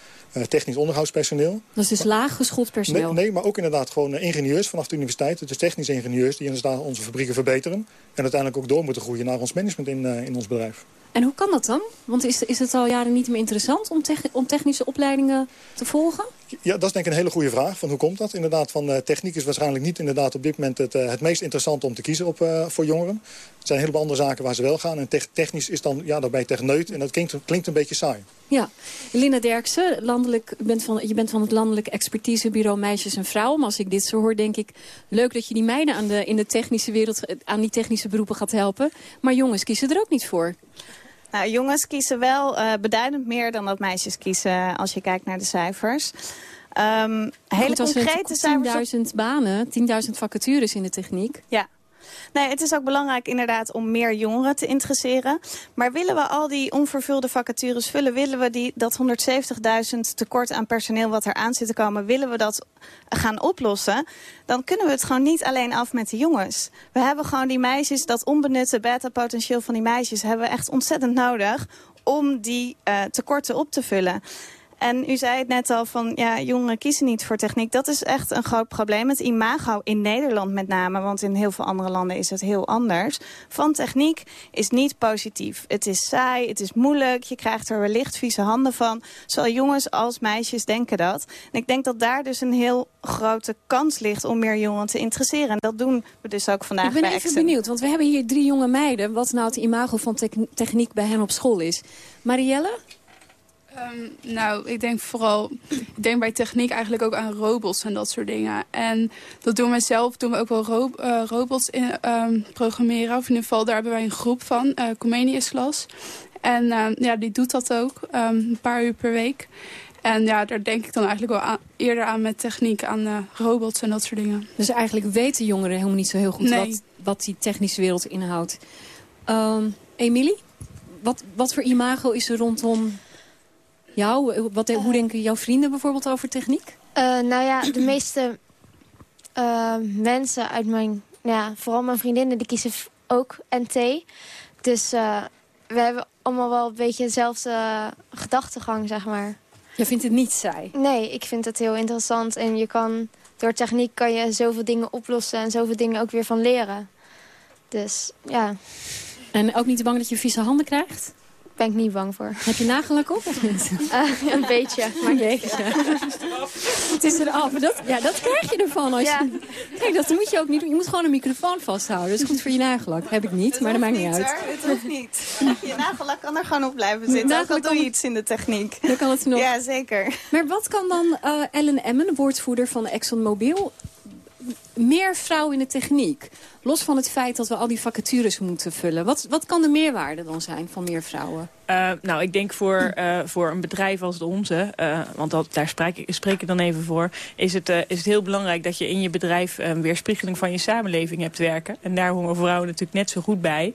Technisch onderhoudspersoneel. Dat is dus laag geschoold personeel. Nee, nee, maar ook inderdaad gewoon ingenieurs vanaf de universiteit. Dus technische ingenieurs die inderdaad onze fabrieken verbeteren. En uiteindelijk ook door moeten groeien naar ons management in, in ons bedrijf. En hoe kan dat dan? Want is, is het al jaren niet meer interessant om, tech- om technische opleidingen te volgen? Ja, dat is denk ik een hele goede vraag. Van hoe komt dat? Inderdaad, van eh, techniek is waarschijnlijk niet inderdaad op dit moment het, eh, het meest interessant om te kiezen op, eh, voor jongeren. Er zijn een heleboel andere zaken waar ze wel gaan. En tech- technisch is dan, ja, daarbij techneut. En dat klinkt, klinkt een beetje saai. Ja, Linda Derksen, landelijk, u bent van, je bent van het landelijk expertisebureau Meisjes en Vrouwen. Maar als ik dit zo hoor, denk ik, leuk dat je die meiden aan de, in de technische wereld, aan die technische beroepen gaat helpen. Maar jongens kiezen er ook niet voor. Nou, jongens kiezen wel eh, beduidend meer dan dat meisjes kiezen als je kijkt naar de cijfers. Ehm, hele Goed, concrete cijfers... 10.000 banen, 10.000 vacatures in de techniek. Ja. Nee, het is ook belangrijk inderdaad om meer jongeren te interesseren. Maar willen we al die onvervulde vacatures vullen? Willen we die, dat 170.000 tekort aan personeel wat er aan zit te komen... willen we dat gaan oplossen? Dan kunnen we het gewoon niet alleen af met de jongens. We hebben gewoon die meisjes, dat onbenutte beta-potentieel van die meisjes... hebben we echt ontzettend nodig om die eh, tekorten op te vullen. En u zei het net al van, ja, jongeren kiezen niet voor techniek. Dat is echt een groot probleem. Het imago in Nederland met name, want in heel veel andere landen is het heel anders. Van techniek is niet positief. Het is saai, het is moeilijk, je krijgt er wellicht vieze handen van. Zowel jongens als meisjes denken dat. En ik denk dat daar dus een heel grote kans ligt om meer jongeren te interesseren. En dat doen we dus ook vandaag ik ben bij even benieuwd, want we hebben hier drie jonge meiden. Wat nou het imago van techn- techniek bij hen op school is. Marielle? Ehm, nou, ik denk vooral, ik denk bij techniek eigenlijk ook aan robots en dat soort dingen. En dat doen we zelf, doen we ook wel ro eh, robots in, ehm, programmeren. Of in ieder geval, daar hebben wij een groep van, eh Comenius Klas. En ehm, ja, die doet dat ook, een paar uur per week. En ja, daar denk ik dan eigenlijk wel aan, eerder aan met techniek, aan eh, robots en dat soort dingen. Dus eigenlijk weten jongeren helemaal niet zo heel goed Nee. wat, wat die technische wereld inhoudt. Emilie, wat, wat voor imago is er rondom jou? Wat, hoe denken jouw vrienden bijvoorbeeld over techniek? Eh, nou ja, de meeste eh, mensen uit mijn... Ja, vooral mijn vriendinnen, die kiezen ook NT. Dus eh, we hebben allemaal wel een beetje dezelfde gedachtegang, zeg maar. Je vindt het niet saai? Nee, ik vind het heel interessant. En je kan, door techniek kan je zoveel dingen oplossen... en zoveel dingen ook weer van leren. Dus ja, En ook niet bang dat je vieze handen krijgt? Ben ik niet bang voor. Heb je nagelak op of niet? Eh, een beetje, maar Een beetje. Het is eraf. Dat, ja, dat krijg je ervan. Als Ja. je, kijk, dat moet je ook niet doen. Je moet gewoon een microfoon vasthouden. Dat is goed voor je nagelak. Heb ik niet, maar dat maakt niet uit. hoor, het hoeft niet. Je nagellak kan er gewoon op blijven zitten. Ook al Nagellak doe je kan- iets in de techniek. Dan kan het nog. Ja, zeker. Maar wat kan dan eh, Ellen Emmen, woordvoerder van ExxonMobil... meer vrouwen in de techniek? Los van het feit dat we al die vacatures moeten vullen. Wat, wat kan de meerwaarde dan zijn van meer vrouwen? Eh, nou, ik denk voor, eh, voor een bedrijf als de onze, eh, want dat, daar spreek ik, spreek ik dan even voor... Is het, is het heel belangrijk dat je in je bedrijf een weerspiegeling van je samenleving hebt werken. En daar horen vrouwen natuurlijk net zo goed bij.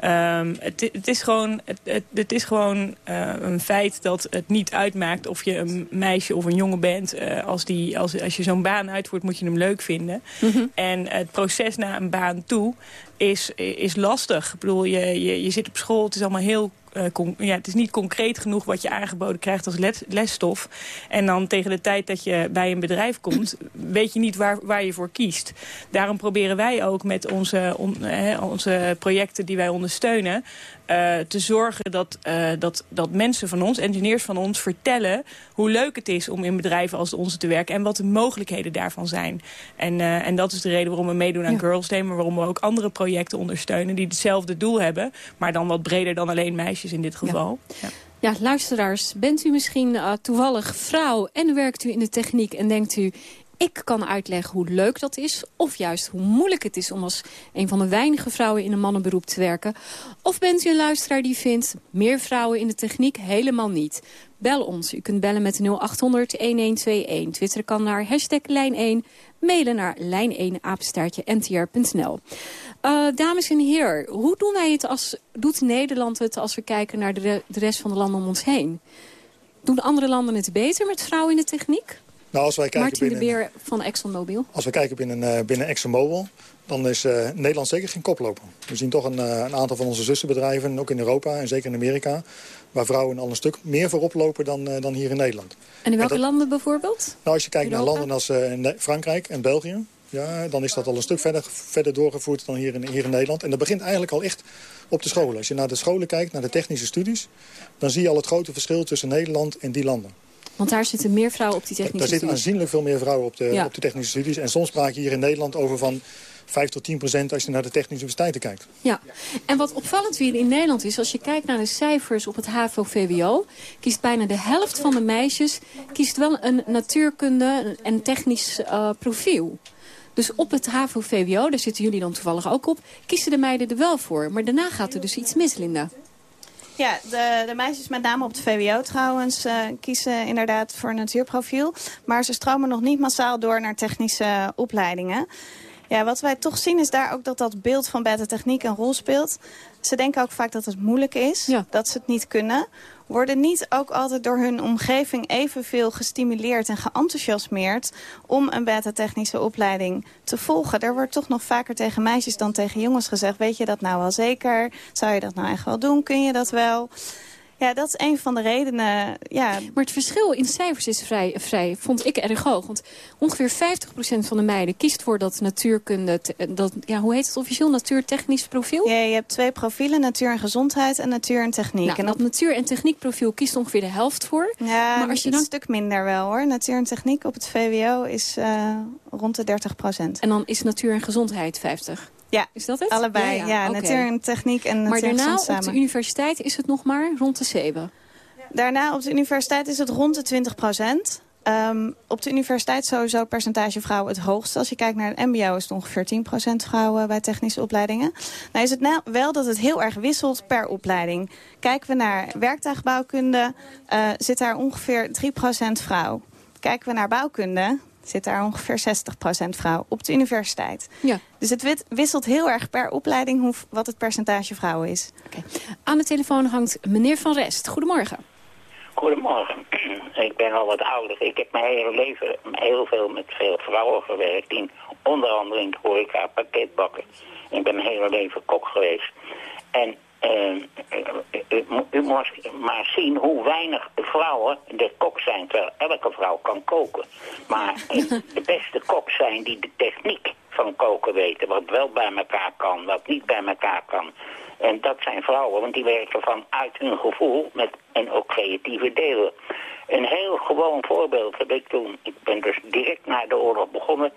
Ehm, het, het is gewoon, het, het, is gewoon een feit dat het niet uitmaakt of je een meisje of een jongen bent. Als, die, als, als je zo'n baan uitvoert, moet je hem leuk vinden. En het proces naar een baan toe is, is lastig. Ik bedoel, je, je, je zit op school, het is allemaal heel... eh, ja, het is niet concreet genoeg wat je aangeboden krijgt als les- lesstof. En dan tegen de tijd dat je bij een bedrijf komt... weet je niet waar, waar je voor kiest. Daarom proberen wij ook met onze, on- onze projecten die wij ondersteunen... eh, te zorgen dat, eh, dat, dat mensen van ons, engineers van ons, vertellen... hoe leuk het is om in bedrijven als onze te werken... en wat de mogelijkheden daarvan zijn. En, en dat is de reden waarom we meedoen aan Ja. Girls Day... maar waarom we ook andere projecten ondersteunen die hetzelfde doel hebben... maar dan wat breder dan alleen meisjes in dit geval. Ja. Ja, luisteraars, bent u misschien eh, toevallig vrouw en werkt u in de techniek en denkt u... ik kan uitleggen hoe leuk dat is... of juist hoe moeilijk het is om als een van de weinige vrouwen in een mannenberoep te werken? Of bent u een luisteraar die vindt meer vrouwen in de techniek helemaal niet? Bel ons. U kunt bellen met 0800-1121. Twitter kan naar hashtag lijn1. Mailen naar lijn1apenstaartje-ntr.nl. Uh, dames en heren, hoe doen wij het als, doet Nederland het als we kijken naar de, de rest van de landen om ons heen? Doen andere landen het beter met vrouwen in de techniek? Nou, als wij kijken Martin de Beer van ExxonMobil. als we kijken binnen, eh, binnen ExxonMobil, dan is eh, Nederland zeker geen koploper. We zien toch een, eh, een aantal van onze zussenbedrijven, ook in Europa en zeker in Amerika, waar vrouwen al een stuk meer voorop lopen dan, eh, dan hier in Nederland. En in welke dat- landen bijvoorbeeld? Nou, als je kijkt naar landen als eh, Frankrijk en België... Ja, dan is dat al een stuk verder, verder doorgevoerd dan hier in, hier in Nederland. En dat begint eigenlijk al echt op de scholen. Als je naar de scholen kijkt, naar de technische studies... dan zie je al het grote verschil tussen Nederland en die landen. Want daar zitten meer vrouwen op die Daar technische zitten studies. aanzienlijk veel meer vrouwen op de, Ja. op de technische studies. En soms praat je hier in Nederland over van 5 tot 10 procent... als je naar de technische universiteiten kijkt. Ja, en wat opvallend weer in Nederland is... als je kijkt naar de cijfers op het HAVO-VWO... kiest bijna de helft van de meisjes... kiest wel een natuurkunde en technisch eh, profiel. Dus op het HAVO-VWO, daar zitten jullie dan toevallig ook op... kiezen de meiden er wel voor. Maar daarna gaat er dus iets mis, Linda. Ja, de, de meisjes met name op het VWO trouwens eh, kiezen inderdaad voor een natuurprofiel. Maar ze stromen nog niet massaal door naar technische opleidingen. Ja, wat wij toch zien is daar ook dat dat beeld van beta techniek een rol speelt. Ze denken ook vaak dat het moeilijk is, dat ze het niet kunnen. Worden niet ook altijd door hun omgeving evenveel gestimuleerd en geenthousiasmeerd om een beta-technische opleiding te volgen. Er wordt toch nog vaker tegen meisjes dan tegen jongens gezegd, weet je dat nou wel zeker? Zou je dat nou echt wel doen? Kun je dat wel? Ja, dat is een van de redenen. Ja. Maar het verschil in cijfers is vrij, vrij vond ik erg hoog. Want ongeveer 50% van de meiden kiest voor dat natuurkunde... eh, Dat, ja, hoe heet het officieel? Natuurtechnisch profiel? Ja, je hebt twee profielen, natuur en gezondheid en natuur en techniek. Nou, en dat natuur- en techniekprofiel kiest ongeveer de helft voor. Ja, maar als je een dan... stuk minder wel hoor. Natuur en techniek op het VWO is eh, rond de 30 procent. En dan is natuur en gezondheid 50. Ja, is dat het? allebei. Ja, natuur en techniek en Maar daarna op de universiteit is het nog maar rond de 7. Daarna op de universiteit is het rond de 20 procent. Ehm, op de universiteit sowieso het percentage vrouwen het hoogste. Als je kijkt naar het mbo is het ongeveer 10% vrouwen bij technische opleidingen. Nou is het nou wel dat het heel erg wisselt per opleiding. Kijken we naar werktuigbouwkunde, eh, zit daar ongeveer 3% vrouw. Kijken we naar bouwkunde, zit daar ongeveer 60% vrouw op de universiteit. Ja. Dus het wisselt heel erg per opleiding hoe, wat het percentage vrouwen is. Aan de telefoon hangt meneer Van Rest. Goedemorgen. Goedemorgen. Ik ben al wat ouder. Ik heb mijn hele leven heel veel met veel vrouwen gewerkt. In, onder andere in de horeca, pakketbakken. Ik ben mijn hele leven kok geweest. En eh, u, u moet maar zien hoe weinig vrouwen de kok zijn. Terwijl elke vrouw kan koken. Maar eh, de beste kok zijn die de techniek van koken weten. Wat wel bij elkaar kan, wat niet bij elkaar kan. En dat zijn vrouwen, want die werken vanuit hun gevoel met, en ook creatieve delen. Een heel gewoon voorbeeld heb ik toen. Ik ben dus direct na de oorlog begonnen.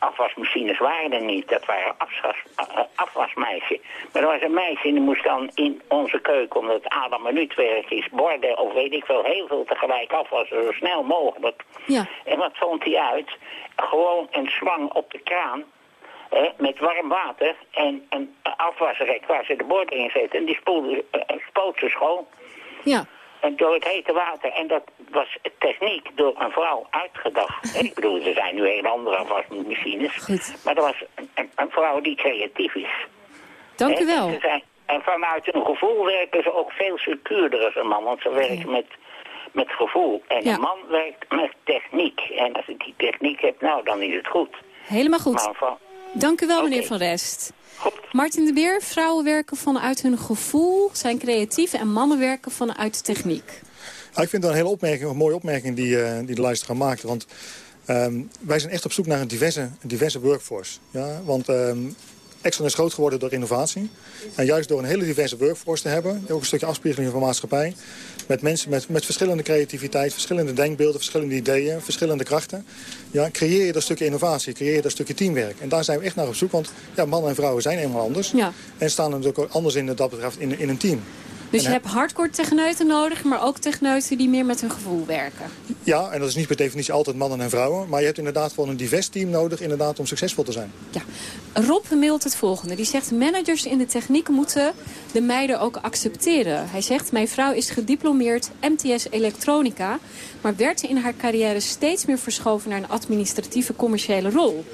Afwasmachines waren er niet. Dat waren afwas, eh, afwasmeisjes. Maar er was een meisje en die moest dan in onze keuken, omdat Adam minuutwerk is, borden of weet ik veel, heel veel tegelijk afwassen, zo snel mogelijk. Ja. En wat vond hij uit? Gewoon een slang op de kraan hè, met warm water en een afwasrek waar ze de borden in zetten. En die spoelde, eh, spoot ze schoon. Ja. En door het hete water. En dat was techniek door een vrouw uitgedacht. Ik bedoel, er zijn nu heel andere afwasmachines. Maar er was een, een- vrouw die creatief is. Dank u wel. En, vanuit hun gevoel werken ze ook veel secuurder als een man. Want ze werken met, met gevoel. En Ja. een man werkt met techniek. En als ik die techniek heb, nou, dan is het goed. Helemaal goed. Maar Dank u wel, meneer Van Rest. Martin de Beer, vrouwen werken vanuit hun gevoel, zijn creatief... en mannen werken vanuit techniek. Nou, ik vind dat een hele opmerking, een mooie opmerking die, eh, die de luisteraar maakte. Want ehm, wij zijn echt op zoek naar een diverse, een diverse workforce. Ja? Want ehm Exxon is groot geworden door innovatie. En juist door een hele diverse workforce te hebben... ook een stukje afspiegeling van maatschappij... met mensen met, met verschillende creativiteit, verschillende denkbeelden... verschillende ideeën, verschillende krachten... Ja, creëer je dat stukje innovatie, creëer je dat stukje teamwerk. En daar zijn we echt naar op zoek, want ja, mannen en vrouwen zijn eenmaal anders. Ja. En staan natuurlijk ook anders in dat betreft in, in een team. Dus je hij- hebt hardcore techneuten nodig, maar ook techneuten die meer met hun gevoel werken. Ja, en dat is niet per definitie altijd mannen en vrouwen. Maar je hebt inderdaad gewoon een divers team nodig inderdaad, om succesvol te zijn. Rob mailt het volgende. Die zegt, managers in de techniek moeten de meiden ook accepteren. Hij zegt, mijn vrouw is gediplomeerd MTS elektronica... maar werd in haar carrière steeds meer verschoven naar een administratieve commerciële rol.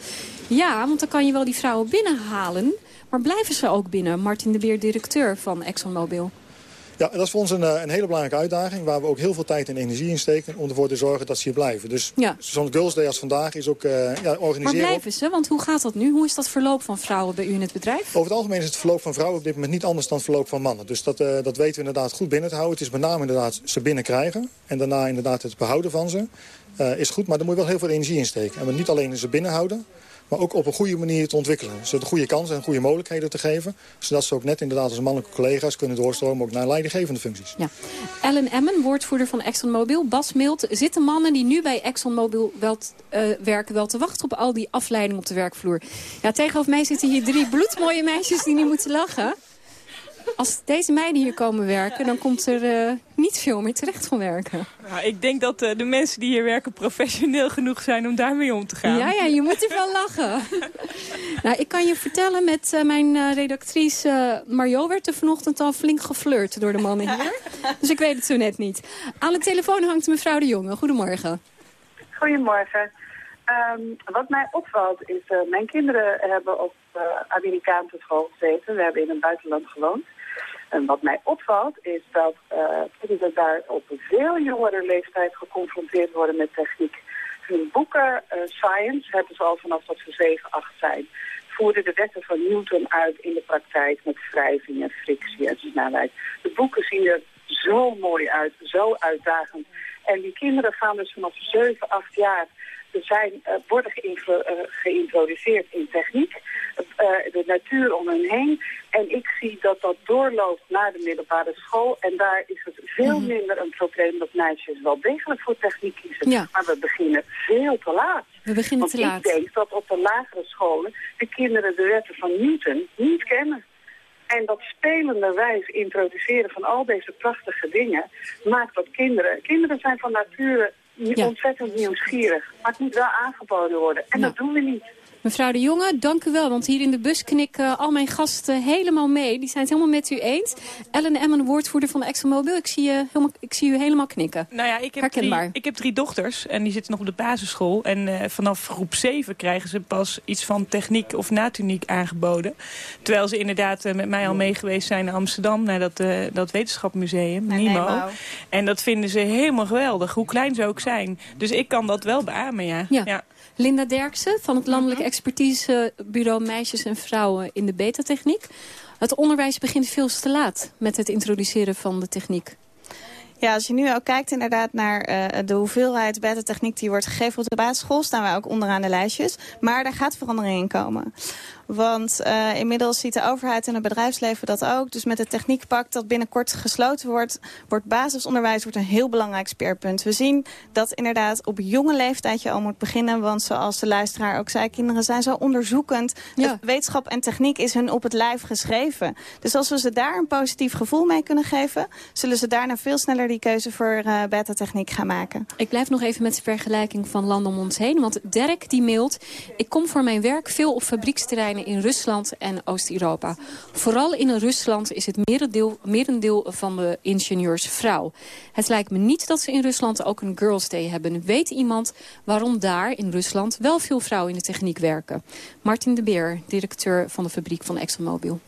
Ja, want dan kan je wel die vrouwen binnenhalen... maar blijven ze ook binnen? Martin de Beer, directeur van ExxonMobil. Ja, dat is voor ons een, eh, een hele belangrijke uitdaging... waar we ook heel veel tijd en energie in steken... om ervoor te zorgen dat ze hier blijven. Dus Ja. zo'n Girls Day als vandaag is ook eh ja, Maar organiseren... blijven ze? Want hoe gaat dat nu? Hoe is dat verloop van vrouwen bij u in het bedrijf? Over het algemeen is het verloop van vrouwen op dit moment niet anders dan het verloop van mannen. Dus dat, eh, dat weten we inderdaad goed binnen te houden. Het is met name inderdaad ze binnenkrijgen. En daarna inderdaad het behouden van ze. is goed, maar daar moet je wel heel veel energie in steken. En we niet alleen ze binnenhouden, maar ook op een goede manier te ontwikkelen. Ze de goede kansen en goede mogelijkheden te geven. Zodat ze ook net inderdaad als mannelijke collega's kunnen doorstromen ook naar leidinggevende functies. Ja. Ellen Emmen, woordvoerder van ExxonMobil. Bas mailt, zitten mannen die nu bij ExxonMobil wel eh, werken... wel te wachten op al die afleiding op de werkvloer? Ja, tegenover mij zitten hier drie bloedmooie meisjes die niet moeten lachen. Als deze meiden hier komen werken, dan komt er eh, niet veel meer terecht van werken. Nou, ik denk dat eh, de mensen die hier werken professioneel genoeg zijn om daarmee om te gaan. Ja, ja, je moet ervan lachen. nou, ik kan je vertellen, met eh, mijn redactrice Mario werd er vanochtend al flink geflirt door de mannen hier. dus ik weet het zo net niet. Aan de telefoon hangt mevrouw de Jonge. Goedemorgen. Goedemorgen. Ehm, wat mij opvalt is, eh, mijn kinderen hebben op Amerikaanse school gezeten. We hebben in het buitenland gewoond. En wat mij opvalt is dat eh kinderen daar op een veel jongere leeftijd geconfronteerd worden met techniek. Hun boeken, eh, science, hebben ze al vanaf dat ze 7, 8 zijn. Voerden de wetten van Newton uit in de praktijk met wrijving en frictie en snelheid. De boeken zien er zo mooi uit, zo uitdagend. En die kinderen gaan dus vanaf 7, 8 jaar ze zijn, eh, worden eh, geïntroduceerd in techniek, eh, de natuur om hen heen. En ik zie dat dat doorloopt naar de middelbare school. En daar is het veel minder een probleem dat meisjes wel degelijk voor techniek kiezen. Ja. Maar we beginnen veel te laat. We beginnen Want te laat. ik denk dat op de lagere scholen de kinderen de wetten van Newton niet kennen. En dat spelenderwijs introduceren van al deze prachtige dingen maakt dat kinderen... Kinderen zijn van nature Ja. ontzettend nieuwsgierig. Maar het moet wel aangeboden worden. En dat doen we niet. Mevrouw de Jonge, dank u wel. Want hier in de bus knikken al mijn gasten helemaal mee. Die zijn het helemaal met u eens. Ellen Emmen, woordvoerder van ExxonMobil. Ik zie, je helemaal, ik zie u helemaal knikken. Nou ja, ik heb, Herkenbaar. drie, ik heb drie dochters en die zitten nog op de basisschool. En eh, vanaf groep 7 krijgen ze pas iets van techniek of natuniek aangeboden. Terwijl ze inderdaad eh, met mij al mee geweest zijn naar Amsterdam... naar dat, eh dat wetenschapmuseum, NIMO. Nemo. En dat vinden ze helemaal geweldig, hoe klein ze ook zijn. Dus ik kan dat wel beamen, ja. Ja. Linda Derksen van het Landelijk Expertisebureau Meisjes en Vrouwen in de betatechniek. Het onderwijs begint veel te laat met het introduceren van de techniek. Ja, als je nu ook kijkt inderdaad naar eh, de hoeveelheid beta-techniek die wordt gegeven op de basisschool, staan wij ook onderaan de lijstjes. Maar daar gaat verandering in komen. Want eh, inmiddels ziet de overheid en het bedrijfsleven dat ook. Dus met het techniekpak dat binnenkort gesloten wordt, wordt basisonderwijs wordt een heel belangrijk speerpunt. We zien dat inderdaad op jonge leeftijd je al moet beginnen. Want zoals de luisteraar ook zei, kinderen zijn zo onderzoekend. Het Wetenschap en techniek is hun op het lijf geschreven. Dus als we ze daar een positief gevoel mee kunnen geven, zullen ze daarna veel sneller die keuze voor eh beta-techniek gaan maken. Ik blijf nog even met de vergelijking van landen om ons heen. Want Dirk die mailt... Ik kom voor mijn werk veel op in Rusland en Oost-Europa. Vooral in Rusland is het merendeel, merendeel van de ingenieurs vrouw. Het lijkt me niet dat ze in Rusland ook een Girls Day hebben. Weet iemand waarom daar in Rusland wel veel vrouwen in de techniek werken? Martin de Beer, directeur van de fabriek van ExxonMobil.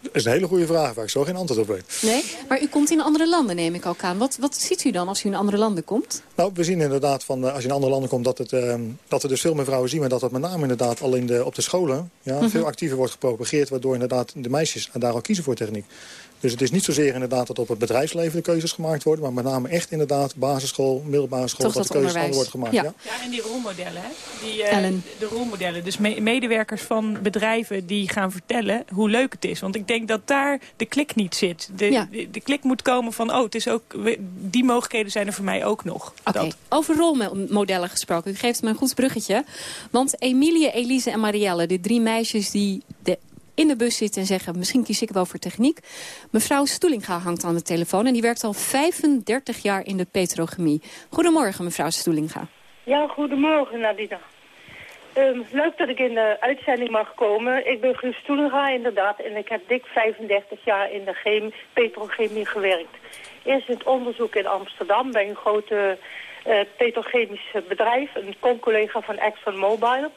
Dat is een hele goede vraag waar ik zo geen antwoord op weet. Nee, maar u komt in andere landen, neem ik ook aan. Wat, wat ziet u dan als u in andere landen komt? Nou, we zien inderdaad van, eh, als je in andere landen komt dat, het, eh, dat we dus veel meer vrouwen zien. Maar dat dat met name inderdaad al in de, op de scholen ja, Mhm. veel actiever wordt gepropageerd. Waardoor inderdaad de meisjes daar al kiezen voor techniek. Dus het is niet zozeer inderdaad dat op het bedrijfsleven de keuzes gemaakt worden. Maar met name echt inderdaad basisschool, middelbare school. Toch dat, dat de keuzes onderwijs. worden gemaakt. Ja. Ja. Ja, en die rolmodellen, hè? Die, eh, Ellen. De rolmodellen. Dus me- medewerkers van bedrijven die gaan vertellen hoe leuk het is. Want ik denk dat daar de klik niet zit. De, Ja. de, de klik moet komen van, oh, het is ook, die mogelijkheden zijn er voor mij ook nog. Oké, over rolmodellen gesproken. U geeft me een goed bruggetje. Want Emilie, Elise en Marielle, de drie meisjes die de in de bus zitten en zeggen... misschien kies ik wel voor techniek. Mevrouw Stoelinga hangt aan de telefoon en die werkt al 35 jaar in de petrochemie. Goedemorgen, mevrouw Stoelinga. Ja, goedemorgen Nadina. Ehm, leuk dat ik in de uitzending mag komen. Ik ben Guus Stoelinga inderdaad en ik heb dik 35 jaar in de chemie, petrochemie gewerkt. Eerst in het onderzoek in Amsterdam bij een grote uh, petrochemisch bedrijf, een con-collega van ExxonMobil.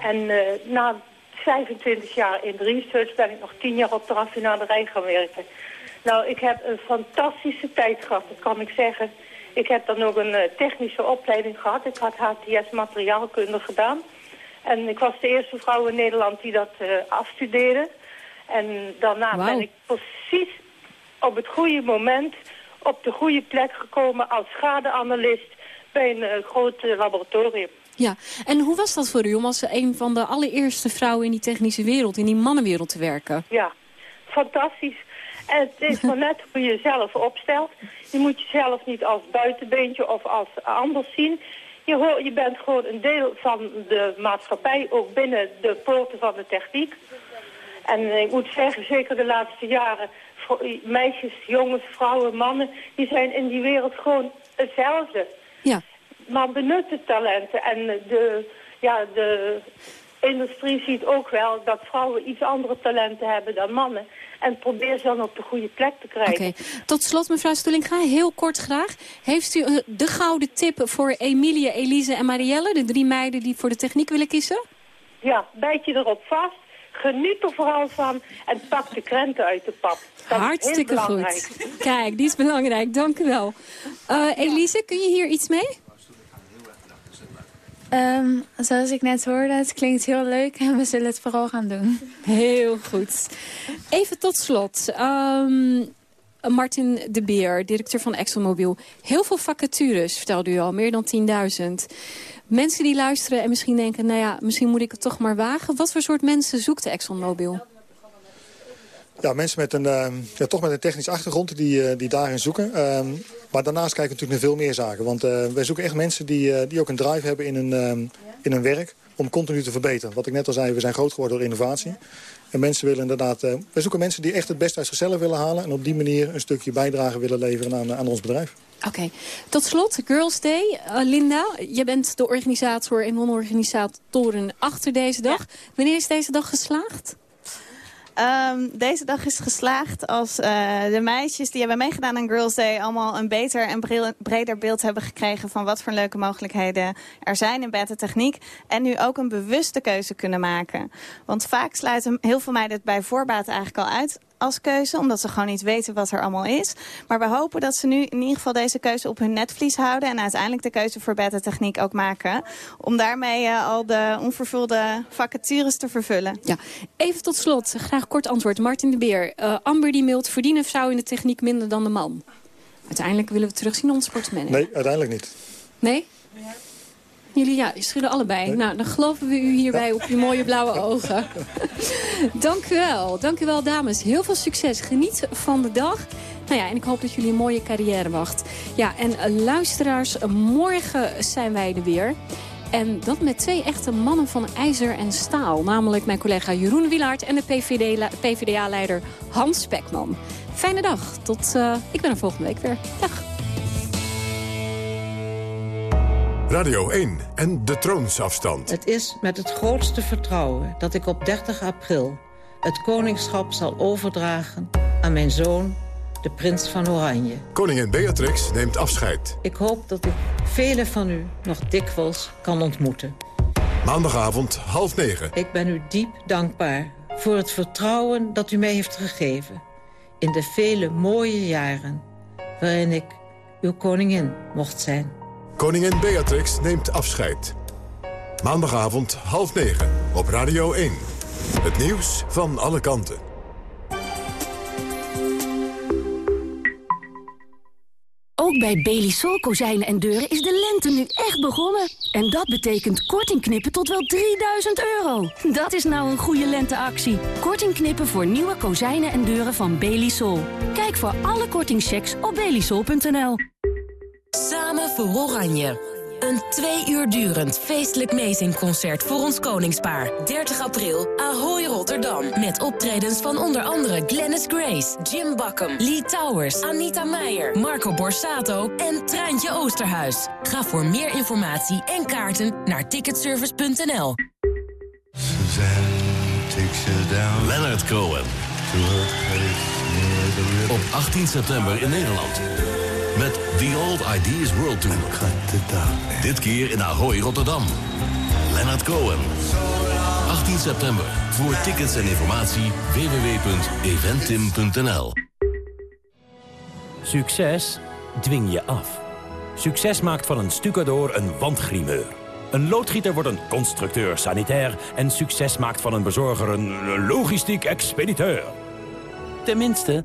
En eh, na 25 jaar in de research ben ik nog 10 jaar op de raffinaderij gaan werken. Nou, ik heb een fantastische tijd gehad, dat kan ik zeggen. Ik heb dan ook een uh, technische opleiding gehad. Ik had HTS materiaalkunde gedaan. En ik was de eerste vrouw in Nederland die dat uh, afstudeerde. En daarna wow. ben ik precies op het goede moment op de goede plek gekomen als schadeanalist bij een uh, groot laboratorium. Ja, en hoe was dat voor u om als een van de allereerste vrouwen in die technische wereld, in die mannenwereld te werken? Ja, fantastisch. En het is maar net hoe je jezelf opstelt. Je moet jezelf niet als buitenbeentje of als anders zien. Je, hoort, je bent gewoon een deel van de maatschappij, ook binnen de poorten van de techniek. En ik moet zeggen, zeker de laatste jaren, meisjes, jongens, vrouwen, mannen, die zijn in die wereld gewoon hetzelfde. Ja. Maar benutten talenten en de, ja, de industrie ziet ook wel dat vrouwen iets andere talenten hebben dan mannen. En probeer ze dan op de goede plek te krijgen. Oké, okay. tot slot mevrouw Stullinga, heel kort graag. Heeft u uh, de gouden tip voor Emilie, Elise en Marielle, de drie meiden die voor de techniek willen kiezen? Ja, bijt je erop vast. Geniet er vooral van en pak de krenten uit de pap. Dat Hartstikke goed. Kijk, die is belangrijk. Dank u wel. Uh, Elise, kun je hier iets mee? Um, zoals ik net hoorde, het klinkt heel leuk en we zullen het vooral gaan doen. Heel goed. Even tot slot. Um, Martin de Beer, directeur van ExxonMobil. Heel veel vacatures, vertelde u al, meer dan 10.000. Mensen die luisteren en misschien denken, nou ja, misschien moet ik het toch maar wagen. Wat voor soort mensen zoekt ExxonMobil? Ja, mensen met een, uh, ja, toch met een technische achtergrond die, uh, die daarin zoeken. Uh, maar daarnaast kijken we natuurlijk naar veel meer zaken. Want uh, wij zoeken echt mensen die, die ook een drive hebben in hun, in hun werk om continu te verbeteren. Wat ik net al zei, we zijn groot geworden door innovatie. En mensen willen inderdaad... wij zoeken mensen die echt het beste uit zichzelf willen halen... en op die manier een stukje bijdrage willen leveren aan, aan ons bedrijf. Oké. Okay. Tot slot, Girls Day. Uh, Linda, je bent de organisator en non-organisatoren achter deze dag. Ja. Wanneer is deze dag geslaagd? Um, deze dag is geslaagd als uh, de meisjes die hebben meegedaan aan Girls Day... allemaal een beter en breder beeld hebben gekregen... van wat voor leuke mogelijkheden er zijn in beta-techniek. En nu ook een bewuste keuze kunnen maken. Want vaak sluiten heel veel meiden het bij voorbaat eigenlijk al uit als keuze. Omdat ze gewoon niet weten wat er allemaal is. Maar we hopen dat ze nu in ieder geval deze keuze op hun netvlies houden. En uiteindelijk de keuze voor beta-techniek ook maken. Om daarmee uh, al de onvervulde vacatures te vervullen. Ja, even tot slot. Graag kort antwoord. Martin de Beer. Uh, Amber die mailt, verdienen vrouwen in de techniek minder dan de man? Uiteindelijk willen we terugzien ons sportsman. Nee, uiteindelijk niet. Nee? Jullie ja, schudden allebei. Nee. Nou, dan geloven we u hierbij op uw mooie blauwe ogen. Dank u wel. Dank u wel, dames. Heel veel succes. Geniet van de dag. Nou ja, en ik hoop dat jullie een mooie carrière wacht. Ja, en uh, luisteraars, morgen zijn wij er weer. En dat met twee echte mannen van ijzer en staal. Namelijk mijn collega Jeroen Wielaert en de PvdA-leider Hans Spekman. Fijne dag. Tot, uh, ik ben er volgende week weer. Dag. Radio 1 en de troonsafstand. Het is met het grootste vertrouwen dat ik op 30 april... het koningschap zal overdragen aan mijn zoon, de prins van Oranje. Koningin Beatrix neemt afscheid. Ik hoop dat ik velen van u nog dikwijls kan ontmoeten. Maandagavond half negen. Ik ben u diep dankbaar voor het vertrouwen dat u mij heeft gegeven... in de vele mooie jaren waarin ik uw koningin mocht zijn. Koningin Beatrix neemt afscheid. Maandagavond half negen op Radio 1. Het nieuws van alle kanten. Ook bij Belisol kozijnen en deuren is de lente nu echt begonnen. En dat betekent korting knippen tot wel 3000 euro. Dat is nou een goede lenteactie. Korting knippen voor nieuwe kozijnen en deuren van Belisol. Kijk voor alle kortingchecks op belisol.nl. Samen voor Oranje. Een twee uur durend feestelijk meezingconcert voor ons koningspaar. 30 april, Ahoy Rotterdam. Met optredens van onder andere Glennis Grace, Jim Bakken, Lee Towers, Anita Meijer, Marco Borsato en Treintje Oosterhuis. Ga voor meer informatie en kaarten naar ticketservice.nl. Leonard Cohen. Op 18 september in Nederland. Met The Old Ideas World Tour. Dit keer in Ahoy, Rotterdam. Leonard Cohen. 18 september. Voor tickets en informatie www.eventim.nl Succes dwing je af. Succes maakt van een stucador een wandgrimeur. Een loodgieter wordt een constructeur sanitair... en succes maakt van een bezorger een logistiek expediteur. Tenminste,